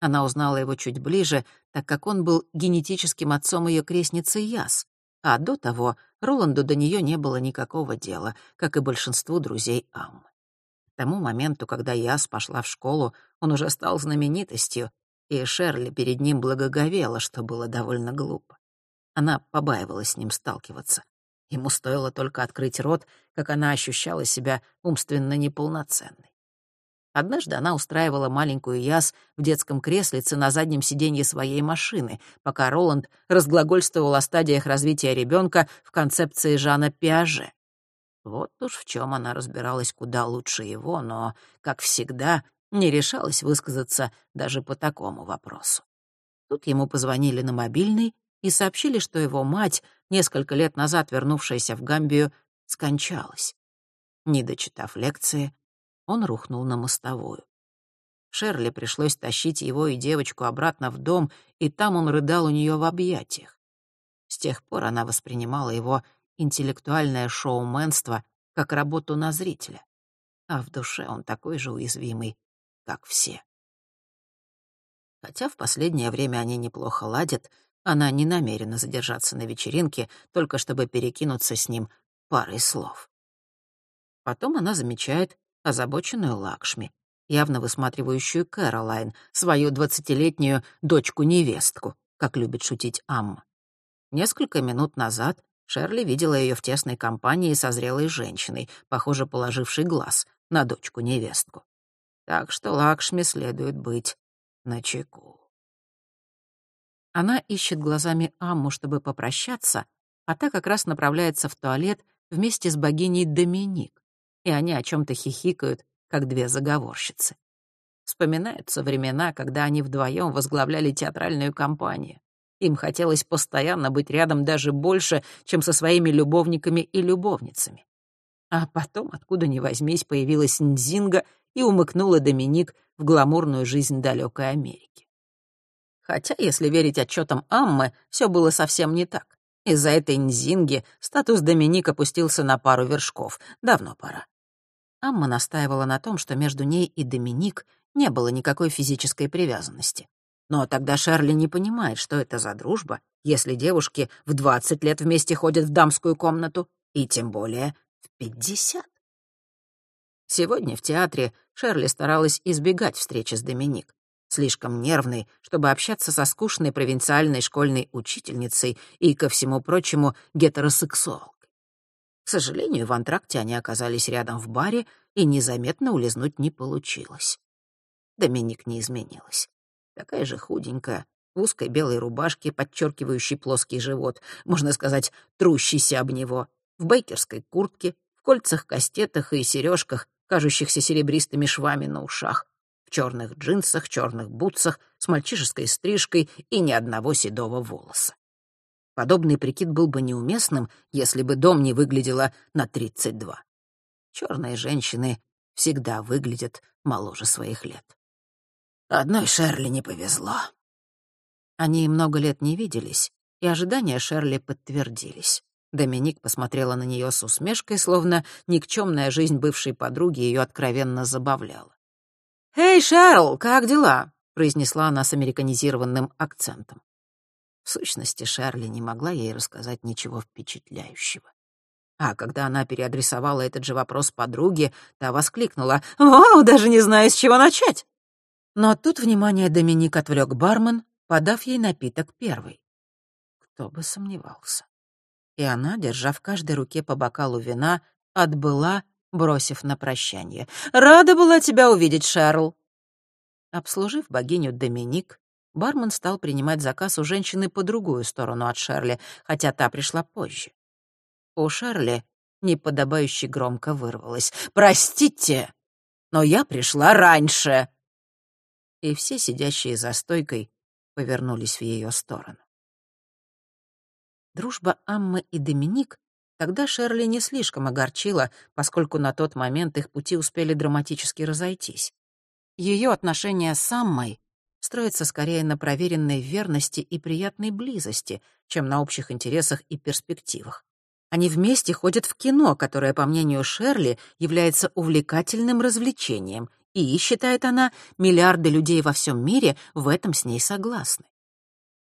Она узнала его чуть ближе, так как он был генетическим отцом ее крестницы Яс, а до того Роланду до нее не было никакого дела, как и большинству друзей Аммы. К тому моменту, когда Яс пошла в школу, он уже стал знаменитостью, и Шерли перед ним благоговела, что было довольно глупо. Она побаивалась с ним сталкиваться. Ему стоило только открыть рот, как она ощущала себя умственно неполноценной. Однажды она устраивала маленькую Яс в детском креслице на заднем сиденье своей машины, пока Роланд разглагольствовал о стадиях развития ребенка в концепции Жана Пиаже. Вот уж в чем она разбиралась куда лучше его, но, как всегда, не решалась высказаться даже по такому вопросу. Тут ему позвонили на мобильный и сообщили, что его мать, несколько лет назад вернувшаяся в Гамбию, скончалась. Не дочитав лекции, он рухнул на мостовую. Шерли пришлось тащить его и девочку обратно в дом, и там он рыдал у нее в объятиях. С тех пор она воспринимала его интеллектуальное шоуменство как работу на зрителя, а в душе он такой же уязвимый, как все. Хотя в последнее время они неплохо ладят, она не намерена задержаться на вечеринке, только чтобы перекинуться с ним парой слов. Потом она замечает озабоченную Лакшми, явно высматривающую Кэролайн, свою двадцатилетнюю дочку-невестку, как любит шутить Амма. Несколько минут назад Шерли видела ее в тесной компании со зрелой женщиной, похоже, положившей глаз на дочку-невестку. Так что Лакшми следует быть начеку. Она ищет глазами Амму, чтобы попрощаться, а та как раз направляется в туалет вместе с богиней Доминик, и они о чем то хихикают, как две заговорщицы. Вспоминаются времена, когда они вдвоем возглавляли театральную компанию. Им хотелось постоянно быть рядом даже больше, чем со своими любовниками и любовницами. А потом, откуда ни возьмись, появилась Нзинга и умыкнула Доминик в гламурную жизнь далекой Америки. Хотя, если верить отчетам Аммы, все было совсем не так. Из-за этой Нзинги статус Доминик опустился на пару вершков. Давно пора. Амма настаивала на том, что между ней и Доминик не было никакой физической привязанности. Но тогда Шерли не понимает, что это за дружба, если девушки в 20 лет вместе ходят в дамскую комнату, и тем более в 50. Сегодня в театре Шерли старалась избегать встречи с Доминик. Слишком нервной, чтобы общаться со скучной провинциальной школьной учительницей и, ко всему прочему, гетеросексуалкой. К сожалению, в антракте они оказались рядом в баре, и незаметно улизнуть не получилось. Доминик не изменилась такая же худенькая, в узкой белой рубашке, подчеркивающей плоский живот, можно сказать, трущийся об него, в бейкерской куртке, в кольцах-кастетах и сережках, кажущихся серебристыми швами на ушах, в черных джинсах, черных бутсах, с мальчишеской стрижкой и ни одного седого волоса. Подобный прикид был бы неуместным, если бы дом не выглядела на 32. Черные женщины всегда выглядят моложе своих лет. Одной Шерли не повезло. Они много лет не виделись, и ожидания Шерли подтвердились. Доминик посмотрела на нее с усмешкой, словно никчемная жизнь бывшей подруги ее откровенно забавляла. «Эй, Шерл, как дела?» — произнесла она с американизированным акцентом. В сущности, Шерли не могла ей рассказать ничего впечатляющего. А когда она переадресовала этот же вопрос подруге, та воскликнула «Вау, даже не знаю, с чего начать!» Но тут внимание Доминик отвлек бармен, подав ей напиток первый. Кто бы сомневался. И она, держа в каждой руке по бокалу вина, отбыла, бросив на прощание. «Рада была тебя увидеть, Шерл!» Обслужив богиню Доминик, бармен стал принимать заказ у женщины по другую сторону от Шерли, хотя та пришла позже. У Шерли неподобающе громко вырвалось. «Простите, но я пришла раньше!» и все сидящие за стойкой повернулись в ее сторону. Дружба Аммы и Доминик тогда Шерли не слишком огорчила, поскольку на тот момент их пути успели драматически разойтись. Ее отношения с Аммой строятся скорее на проверенной верности и приятной близости, чем на общих интересах и перспективах. Они вместе ходят в кино, которое, по мнению Шерли, является увлекательным развлечением, и, считает она, миллиарды людей во всем мире в этом с ней согласны.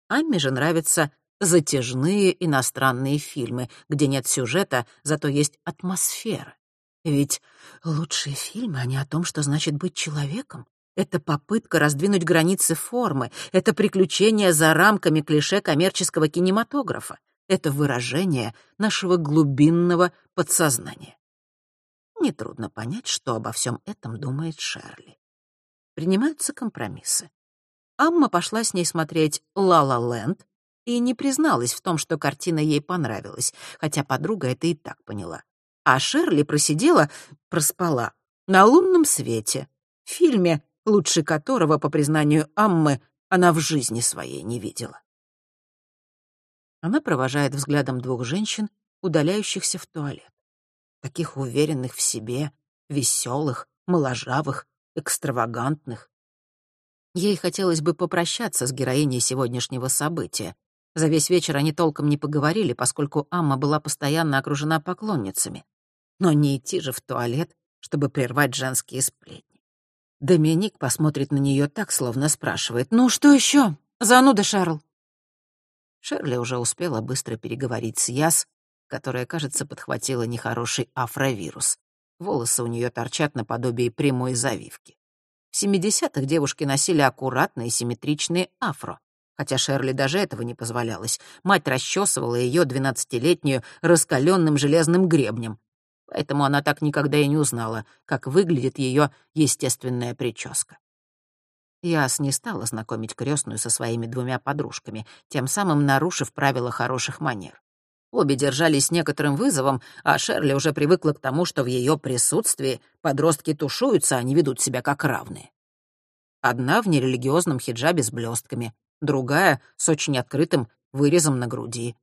Амме же нравятся затяжные иностранные фильмы, где нет сюжета, зато есть атмосфера. Ведь лучшие фильмы, они о том, что значит быть человеком. Это попытка раздвинуть границы формы, это приключение за рамками клише коммерческого кинематографа, это выражение нашего глубинного подсознания. Нетрудно понять, что обо всем этом думает Шерли. Принимаются компромиссы. Амма пошла с ней смотреть «Ла-Ла Ленд» и не призналась в том, что картина ей понравилась, хотя подруга это и так поняла. А Шерли просидела, проспала, на лунном свете, в фильме, лучше которого, по признанию Аммы, она в жизни своей не видела. Она провожает взглядом двух женщин, удаляющихся в туалет. Таких уверенных в себе, веселых, моложавых, экстравагантных. Ей хотелось бы попрощаться с героиней сегодняшнего события. За весь вечер они толком не поговорили, поскольку Амма была постоянно окружена поклонницами. Но не идти же в туалет, чтобы прервать женские сплетни. Доминик посмотрит на нее так, словно спрашивает, «Ну что еще? Зануда, Шарл!» Шерли уже успела быстро переговорить с Яс, которая, кажется, подхватила нехороший афровирус. Волосы у нее торчат наподобие прямой завивки. В 70-х девушки носили аккуратные симметричные афро. Хотя Шерли даже этого не позволялось. Мать расчесывала ее двенадцатилетнюю раскаленным железным гребнем. Поэтому она так никогда и не узнала, как выглядит ее естественная прическа. Яс не стала знакомить крестную со своими двумя подружками, тем самым нарушив правила хороших манер. Обе держались некоторым вызовом, а Шерли уже привыкла к тому, что в ее присутствии подростки тушуются, а не ведут себя как равные. Одна в нерелигиозном хиджабе с блестками, другая — с очень открытым вырезом на груди.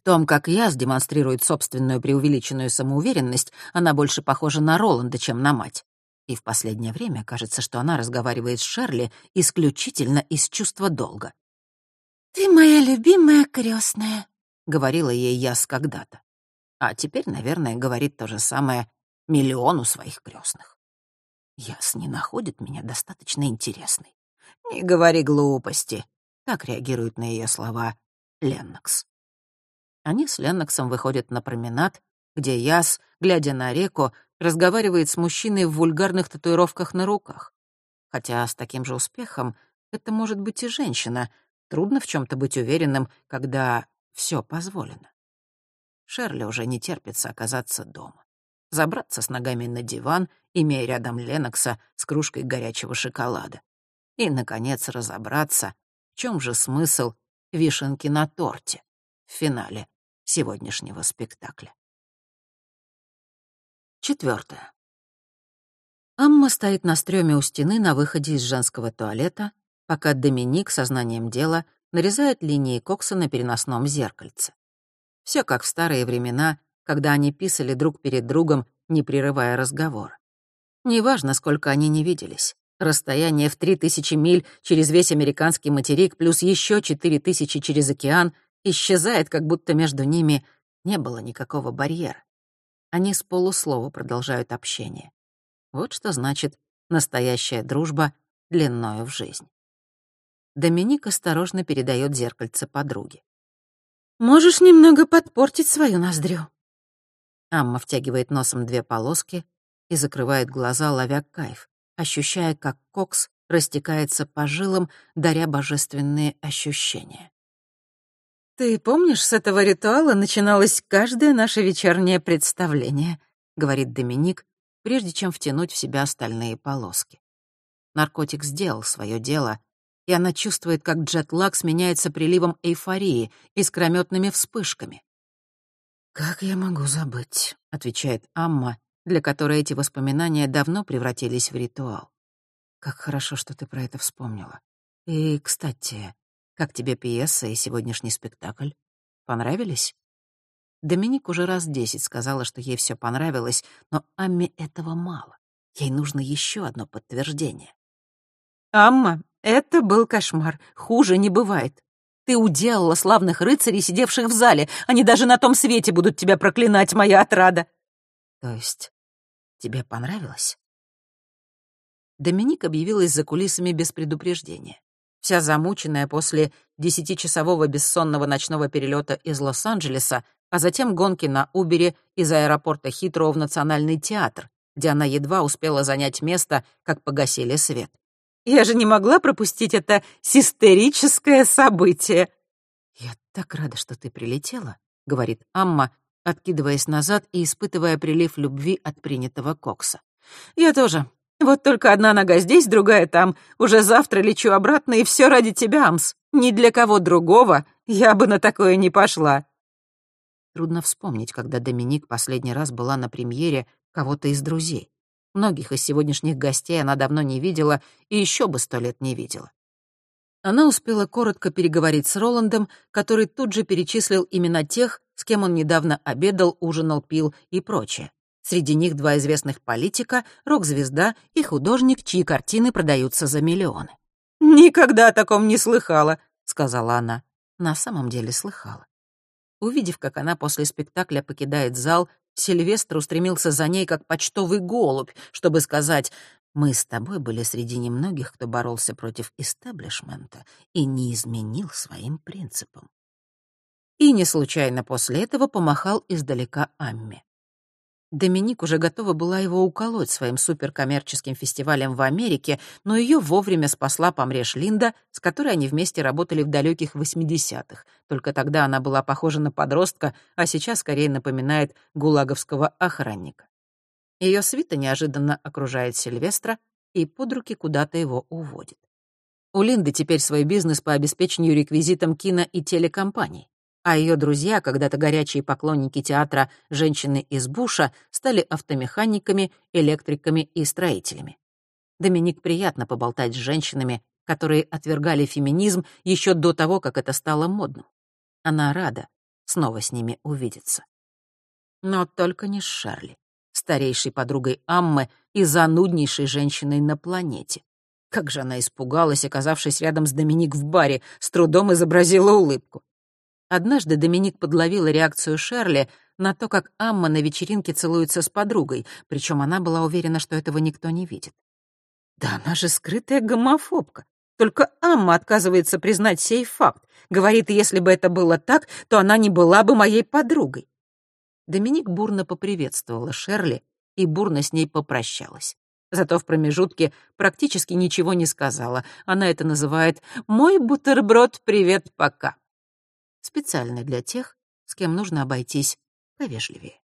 В том, как Яс демонстрирует собственную преувеличенную самоуверенность, она больше похожа на Роланда, чем на мать. И в последнее время кажется, что она разговаривает с Шерли исключительно из чувства долга. «Ты моя любимая крестная, говорила ей Яс когда-то. А теперь, наверное, говорит то же самое миллиону своих крестных. Яс не находит меня достаточно интересной. «Не говори глупости», — так реагирует на ее слова Леннокс. Они с Ленноксом выходят на променад, где Яс, глядя на реку, разговаривает с мужчиной в вульгарных татуировках на руках. Хотя с таким же успехом это может быть и женщина. Трудно в чем то быть уверенным, когда все позволено. Шерли уже не терпится оказаться дома. Забраться с ногами на диван, имея рядом Ленокса с кружкой горячего шоколада. И, наконец, разобраться, в чем же смысл вишенки на торте в финале сегодняшнего спектакля. Четвертое. Амма стоит на стреме у стены на выходе из женского туалета, пока Доминик сознанием дела нарезает линии кокса на переносном зеркальце. Все как в старые времена, когда они писали друг перед другом, не прерывая разговор. Неважно, сколько они не виделись. Расстояние в три тысячи миль через весь американский материк плюс еще четыре тысячи через океан исчезает, как будто между ними не было никакого барьера. Они с полуслова продолжают общение. Вот что значит настоящая дружба длиною в жизнь. Доминик осторожно передает зеркальце подруге. «Можешь немного подпортить свою ноздрю». Амма втягивает носом две полоски и закрывает глаза, ловя кайф, ощущая, как кокс растекается по жилам, даря божественные ощущения. «Ты помнишь, с этого ритуала начиналось каждое наше вечернее представление», — говорит Доминик, прежде чем втянуть в себя остальные полоски. Наркотик сделал свое дело, и она чувствует, как джетлаг сменяется приливом эйфории, искрометными вспышками. «Как я могу забыть?» — отвечает Амма, для которой эти воспоминания давно превратились в ритуал. «Как хорошо, что ты про это вспомнила. И, кстати, как тебе пьеса и сегодняшний спектакль? Понравились?» Доминик уже раз десять сказала, что ей все понравилось, но Амме этого мало. Ей нужно еще одно подтверждение. «Амма, это был кошмар. Хуже не бывает. Ты уделала славных рыцарей, сидевших в зале. Они даже на том свете будут тебя проклинать, моя отрада». «То есть тебе понравилось?» Доминик объявилась за кулисами без предупреждения вся замученная после десятичасового бессонного ночного перелета из Лос-Анджелеса, а затем гонки на Убере из аэропорта Хитроу в Национальный театр, где она едва успела занять место, как погасили свет. «Я же не могла пропустить это систерическое событие!» «Я так рада, что ты прилетела», — говорит Амма, откидываясь назад и испытывая прилив любви от принятого кокса. «Я тоже. Вот только одна нога здесь, другая там. Уже завтра лечу обратно, и все ради тебя, Амс. Ни для кого другого я бы на такое не пошла. Трудно вспомнить, когда Доминик последний раз была на премьере кого-то из друзей. Многих из сегодняшних гостей она давно не видела и еще бы сто лет не видела. Она успела коротко переговорить с Роландом, который тут же перечислил имена тех, с кем он недавно обедал, ужинал, пил и прочее. Среди них два известных политика, рок-звезда и художник, чьи картины продаются за миллионы. «Никогда о таком не слыхала», — сказала она. На самом деле слыхала. Увидев, как она после спектакля покидает зал, Сильвестр устремился за ней, как почтовый голубь, чтобы сказать «Мы с тобой были среди немногих, кто боролся против истеблишмента и не изменил своим принципам». И не случайно после этого помахал издалека Амме. Доминик уже готова была его уколоть своим суперкоммерческим фестивалем в Америке, но ее вовремя спасла помреж Линда, с которой они вместе работали в далеких 80-х. Только тогда она была похожа на подростка, а сейчас скорее напоминает гулаговского охранника. Ее свита неожиданно окружает Сильвестра и под руки куда-то его уводит. У Линды теперь свой бизнес по обеспечению реквизитом кино и телекомпаний а ее друзья, когда-то горячие поклонники театра «Женщины из Буша», стали автомеханиками, электриками и строителями. Доминик приятно поболтать с женщинами, которые отвергали феминизм еще до того, как это стало модным. Она рада снова с ними увидеться. Но только не с Шарли, старейшей подругой Аммы и зануднейшей женщиной на планете. Как же она испугалась, оказавшись рядом с Доминик в баре, с трудом изобразила улыбку. Однажды Доминик подловила реакцию Шерли на то, как Амма на вечеринке целуется с подругой, причем она была уверена, что этого никто не видит. Да она же скрытая гомофобка. Только Амма отказывается признать сей факт. Говорит, если бы это было так, то она не была бы моей подругой. Доминик бурно поприветствовала Шерли и бурно с ней попрощалась. Зато в промежутке практически ничего не сказала. Она это называет «мой бутерброд, привет, пока» специально для тех, с кем нужно обойтись повежливее.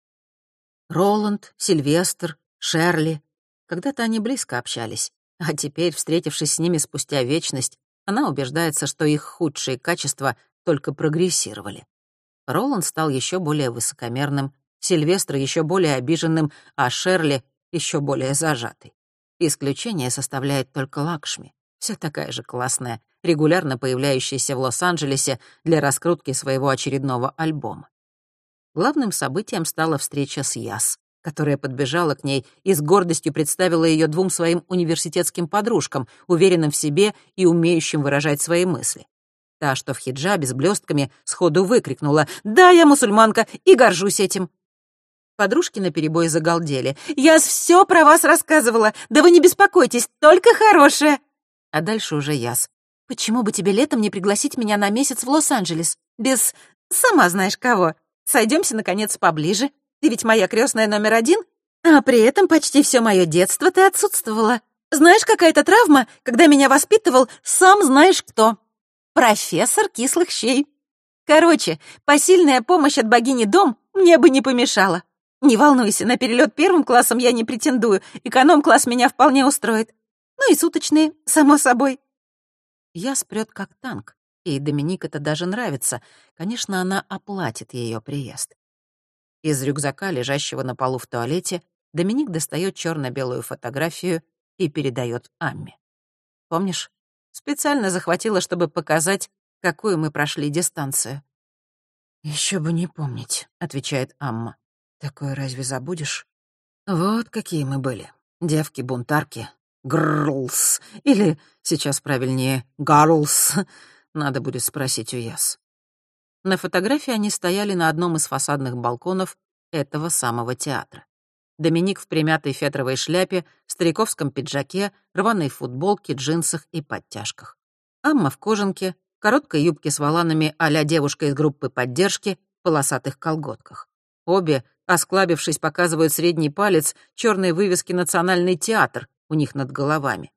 Роланд, Сильвестр, Шерли. Когда-то они близко общались, а теперь, встретившись с ними спустя вечность, она убеждается, что их худшие качества только прогрессировали. Роланд стал еще более высокомерным, Сильвестр еще более обиженным, а Шерли еще более зажатый. Исключение составляет только Лакшми, все такая же классная, регулярно появляющаяся в Лос-Анджелесе для раскрутки своего очередного альбома. Главным событием стала встреча с Яс, которая подбежала к ней и с гордостью представила ее двум своим университетским подружкам, уверенным в себе и умеющим выражать свои мысли. Та, что в хиджабе с блестками, сходу выкрикнула «Да, я мусульманка и горжусь этим!» Подружки наперебой загалдели. «Я все про вас рассказывала! Да вы не беспокойтесь, только хорошее!» А дальше уже Яс. Почему бы тебе летом не пригласить меня на месяц в Лос-Анджелес? Без... сама знаешь кого. Сойдемся, наконец, поближе. Ты ведь моя крестная номер один, а при этом почти все мое детство ты отсутствовала. Знаешь, какая-то травма, когда меня воспитывал сам знаешь кто. Профессор кислых щей. Короче, посильная помощь от богини Дом мне бы не помешала. Не волнуйся, на перелет первым классом я не претендую, эконом-класс меня вполне устроит. Ну и суточные, само собой. Я спрёт как танк, и Доминик это даже нравится. Конечно, она оплатит ее приезд. Из рюкзака, лежащего на полу в туалете, Доминик достает черно белую фотографию и передает Амме. Помнишь? Специально захватила, чтобы показать, какую мы прошли дистанцию. Еще бы не помнить, отвечает Амма. Такое разве забудешь? Вот какие мы были. Девки-бунтарки, Грлс. Или, сейчас правильнее, Гарлс. Надо будет спросить у Яс. На фотографии они стояли на одном из фасадных балконов этого самого театра. Доминик в примятой фетровой шляпе, стариковском пиджаке, рваной футболке, джинсах и подтяжках. Амма в кожанке, короткой юбке с воланами а девушка из группы поддержки, полосатых колготках. Обе, осклабившись, показывают средний палец черной вывески «Национальный театр», у них над головами.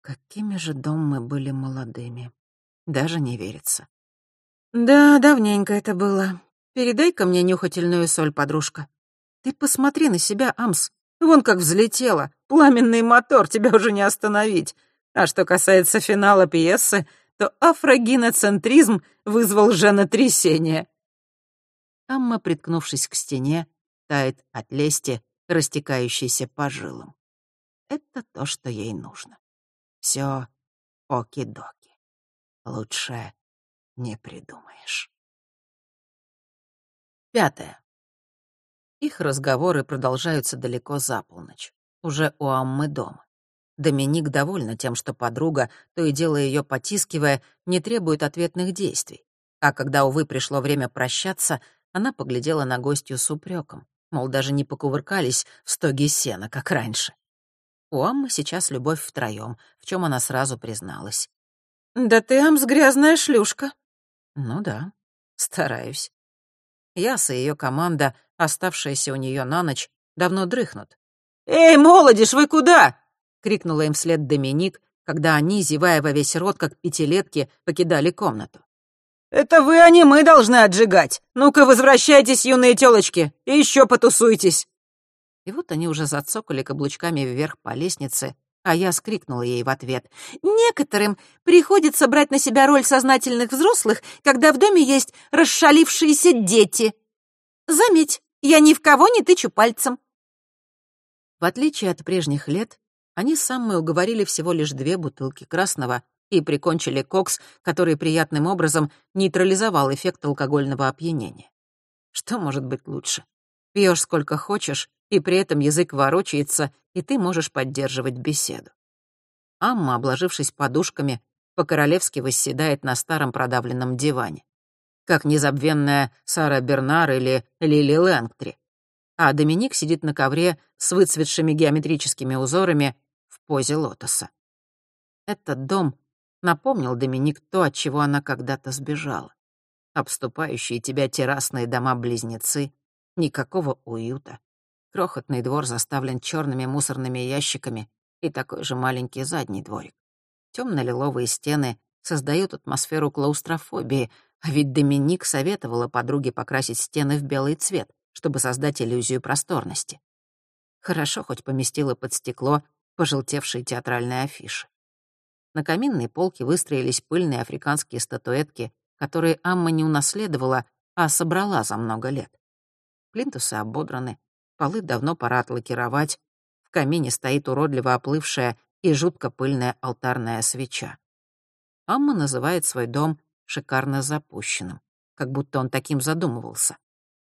Какими же дом мы были молодыми. Даже не верится. Да, давненько это было. Передай-ка мне нюхательную соль, подружка. Ты посмотри на себя, Амс. Вон как взлетела. Пламенный мотор, тебя уже не остановить. А что касается финала пьесы, то афрогиноцентризм вызвал женотрясение. Амма, приткнувшись к стене, тает от лести, растекающейся по жилам. Это то, что ей нужно. Все оки-доки. Лучше не придумаешь. Пятое. Их разговоры продолжаются далеко за полночь, уже у Аммы дома. Доминик довольна тем, что подруга, то и дело ее потискивая, не требует ответных действий. А когда, увы, пришло время прощаться, она поглядела на гостью с упреком, мол, даже не покувыркались в стоге сена, как раньше. У Аммы сейчас любовь втроем, в чем она сразу призналась. «Да ты, Амс, грязная шлюшка». «Ну да, стараюсь». Яса и ее команда, оставшаяся у нее на ночь, давно дрыхнут. «Эй, молодежь, вы куда?» — крикнула им вслед Доминик, когда они, зевая во весь рот, как пятилетки, покидали комнату. «Это вы, а не мы должны отжигать. Ну-ка, возвращайтесь, юные тёлочки, и еще потусуйтесь». И вот они уже зацокали каблучками вверх по лестнице, а я скрикнула ей в ответ. «Некоторым приходится брать на себя роль сознательных взрослых, когда в доме есть расшалившиеся дети. Заметь, я ни в кого не тычу пальцем». В отличие от прежних лет, они с самой уговорили всего лишь две бутылки красного и прикончили кокс, который приятным образом нейтрализовал эффект алкогольного опьянения. Что может быть лучше? Пьешь сколько хочешь, и при этом язык ворочается, и ты можешь поддерживать беседу. Амма, обложившись подушками, по-королевски восседает на старом продавленном диване. Как незабвенная Сара Бернар или Лили Лэнгтри. А Доминик сидит на ковре с выцветшими геометрическими узорами в позе лотоса. Этот дом напомнил Доминик то, от чего она когда-то сбежала. Обступающие тебя террасные дома-близнецы, никакого уюта, Крохотный двор заставлен черными мусорными ящиками и такой же маленький задний дворик. Темно-лиловые стены создают атмосферу клаустрофобии, а ведь Доминик советовала подруге покрасить стены в белый цвет, чтобы создать иллюзию просторности. Хорошо хоть поместила под стекло пожелтевшие театральные афиши. На каминной полке выстроились пыльные африканские статуэтки, которые Амма не унаследовала, а собрала за много лет. Плинтусы ободраны, Полы давно пора отлакировать. В камине стоит уродливо оплывшая и жутко пыльная алтарная свеча. Амма называет свой дом шикарно запущенным, как будто он таким задумывался.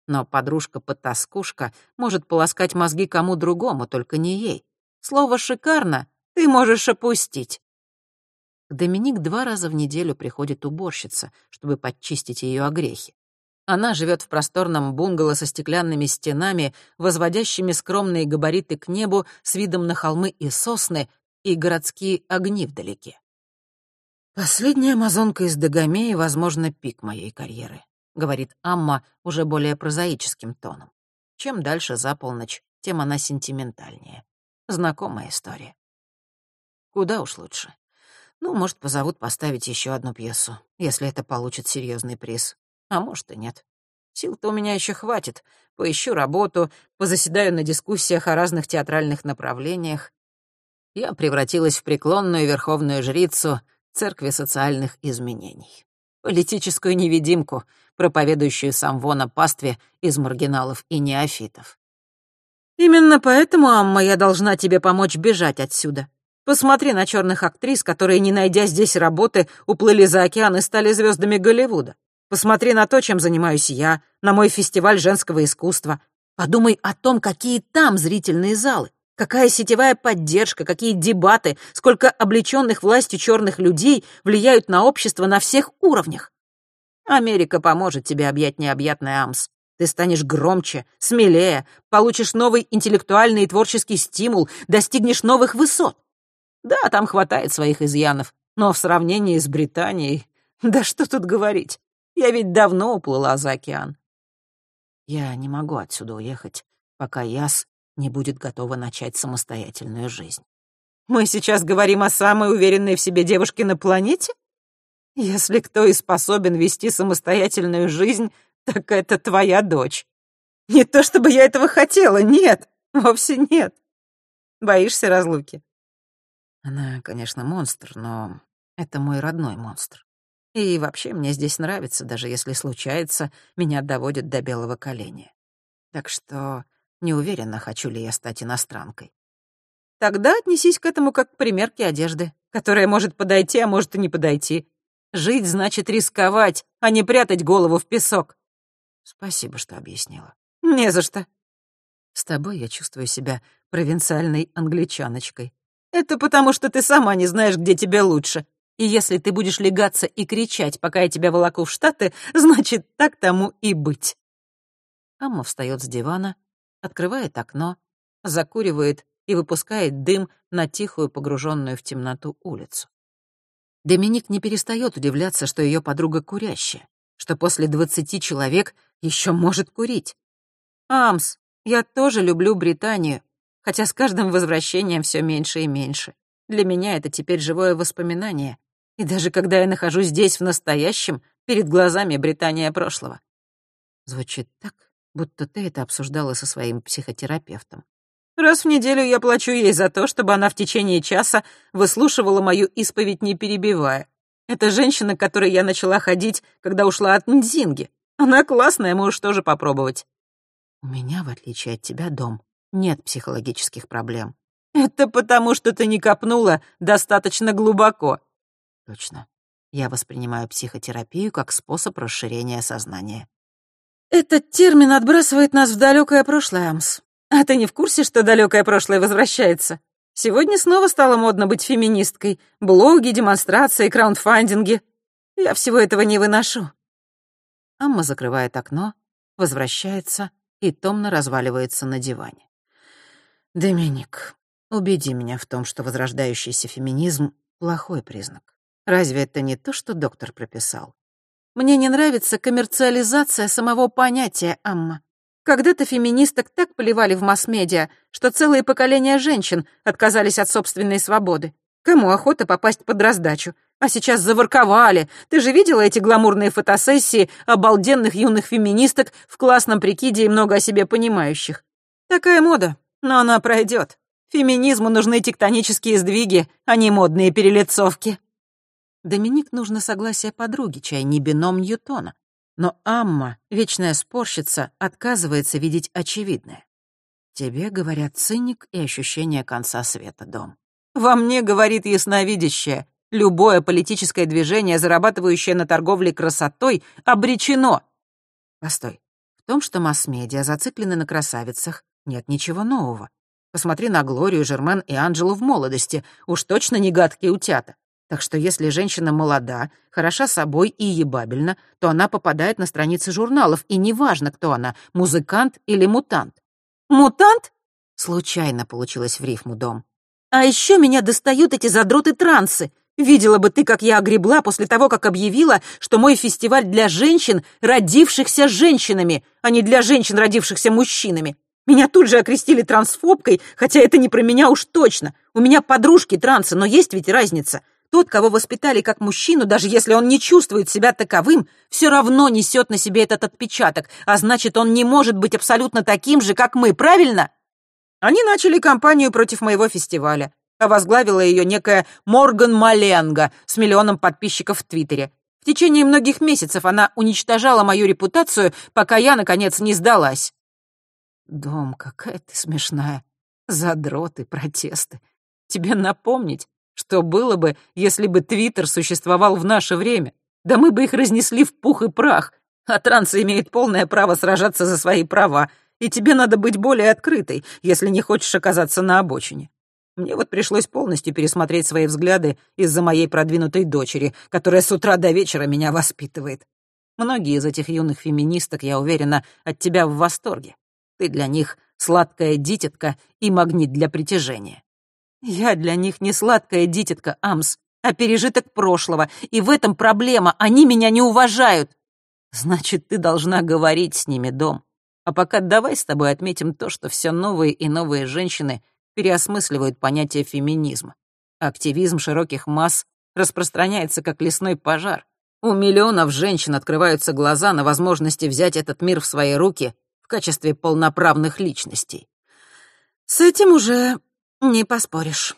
Но подружка-потаскушка может полоскать мозги кому другому, только не ей. Слово «шикарно» ты можешь опустить. К Доминик два раза в неделю приходит уборщица, чтобы подчистить ее огрехи. Она живет в просторном бунгало со стеклянными стенами, возводящими скромные габариты к небу с видом на холмы и сосны и городские огни вдалеке. «Последняя амазонка из Дагомеи, возможно, пик моей карьеры», — говорит Амма уже более прозаическим тоном. Чем дальше за полночь, тем она сентиментальнее. Знакомая история. Куда уж лучше. Ну, может, позовут поставить еще одну пьесу, если это получит серьезный приз. А может и нет. Сил-то у меня еще хватит. Поищу работу, позаседаю на дискуссиях о разных театральных направлениях. Я превратилась в преклонную верховную жрицу церкви социальных изменений. Политическую невидимку, проповедующую сам Вона пастве из маргиналов и неофитов. «Именно поэтому, Амма, я должна тебе помочь бежать отсюда. Посмотри на черных актрис, которые, не найдя здесь работы, уплыли за океан и стали звездами Голливуда. Посмотри на то, чем занимаюсь я, на мой фестиваль женского искусства. Подумай о том, какие там зрительные залы, какая сетевая поддержка, какие дебаты, сколько облеченных властью черных людей влияют на общество на всех уровнях. Америка поможет тебе объять необъятный Амс. Ты станешь громче, смелее, получишь новый интеллектуальный и творческий стимул, достигнешь новых высот. Да, там хватает своих изъянов, но в сравнении с Британией... Да что тут говорить? Я ведь давно уплыла за океан. Я не могу отсюда уехать, пока Яс не будет готова начать самостоятельную жизнь. Мы сейчас говорим о самой уверенной в себе девушке на планете? Если кто и способен вести самостоятельную жизнь, так это твоя дочь. Не то чтобы я этого хотела, нет, вовсе нет. Боишься разлуки? Она, конечно, монстр, но это мой родной монстр. И вообще мне здесь нравится, даже если случается, меня доводят до белого коленя. Так что не уверена, хочу ли я стать иностранкой. Тогда отнесись к этому как к примерке одежды, которая может подойти, а может и не подойти. Жить значит рисковать, а не прятать голову в песок. Спасибо, что объяснила. Не за что. С тобой я чувствую себя провинциальной англичаночкой. Это потому, что ты сама не знаешь, где тебе лучше. И если ты будешь легаться и кричать, пока я тебя волоку в Штаты, значит, так тому и быть. Амма встает с дивана, открывает окно, закуривает и выпускает дым на тихую, погруженную в темноту улицу. Доминик не перестает удивляться, что ее подруга курящая, что после двадцати человек еще может курить. «Амс, я тоже люблю Британию, хотя с каждым возвращением все меньше и меньше. Для меня это теперь живое воспоминание. И даже когда я нахожусь здесь в настоящем, перед глазами Британия прошлого. Звучит так, будто ты это обсуждала со своим психотерапевтом. Раз в неделю я плачу ей за то, чтобы она в течение часа выслушивала мою исповедь, не перебивая. Это женщина, к которой я начала ходить, когда ушла от Нзинги. Она классная, можешь тоже попробовать. У меня, в отличие от тебя, дом, нет психологических проблем. Это потому, что ты не копнула достаточно глубоко. Точно. Я воспринимаю психотерапию как способ расширения сознания. Этот термин отбрасывает нас в далекое прошлое, Амс. А ты не в курсе, что далекое прошлое возвращается? Сегодня снова стало модно быть феминисткой. Блоги, демонстрации, краундфандинги. Я всего этого не выношу. Амма закрывает окно, возвращается и томно разваливается на диване. «Доминик, убеди меня в том, что возрождающийся феминизм — плохой признак. Разве это не то, что доктор прописал? Мне не нравится коммерциализация самого понятия, Амма. Когда-то феминисток так поливали в масс-медиа, что целые поколения женщин отказались от собственной свободы. Кому охота попасть под раздачу? А сейчас заворковали. Ты же видела эти гламурные фотосессии обалденных юных феминисток в классном прикиде и много о себе понимающих? Такая мода, но она пройдет. Феминизму нужны тектонические сдвиги, а не модные перелицовки. Доминик нужно согласие подруги, чай не бином Ньютона. Но Амма, вечная спорщица, отказывается видеть очевидное. Тебе говорят циник и ощущение конца света, дом. Во мне говорит ясновидящее. Любое политическое движение, зарабатывающее на торговле красотой, обречено. Постой. В том, что масс-медиа зациклены на красавицах, нет ничего нового. Посмотри на Глорию, Жермен и Анджелу в молодости. Уж точно не гадкие утята. Так что если женщина молода, хороша собой и ебабельна, то она попадает на страницы журналов, и неважно, кто она, музыкант или мутант. «Мутант?» — случайно получилось в рифму дом. «А еще меня достают эти задроты-трансы. Видела бы ты, как я огребла после того, как объявила, что мой фестиваль для женщин, родившихся женщинами, а не для женщин, родившихся мужчинами. Меня тут же окрестили трансфобкой, хотя это не про меня уж точно. У меня подружки трансы, но есть ведь разница. Тот, кого воспитали как мужчину, даже если он не чувствует себя таковым, все равно несет на себе этот отпечаток, а значит, он не может быть абсолютно таким же, как мы, правильно? Они начали кампанию против моего фестиваля, а возглавила ее некая Морган Маленга с миллионом подписчиков в Твиттере. В течение многих месяцев она уничтожала мою репутацию, пока я, наконец, не сдалась. Дом, какая ты смешная. Задроты, протесты. Тебе напомнить, что было бы, если бы Твиттер существовал в наше время? Да мы бы их разнесли в пух и прах. А трансы имеют полное право сражаться за свои права. И тебе надо быть более открытой, если не хочешь оказаться на обочине. Мне вот пришлось полностью пересмотреть свои взгляды из-за моей продвинутой дочери, которая с утра до вечера меня воспитывает. Многие из этих юных феминисток, я уверена, от тебя в восторге. Ты для них сладкая дитятка и магнит для притяжения. Я для них не сладкая дитятка, Амс, а пережиток прошлого, и в этом проблема, они меня не уважают. Значит, ты должна говорить с ними, Дом. А пока давай с тобой отметим то, что все новые и новые женщины переосмысливают понятие феминизма. Активизм широких масс распространяется как лесной пожар. У миллионов женщин открываются глаза на возможности взять этот мир в свои руки в качестве полноправных личностей. С этим уже не поспоришь.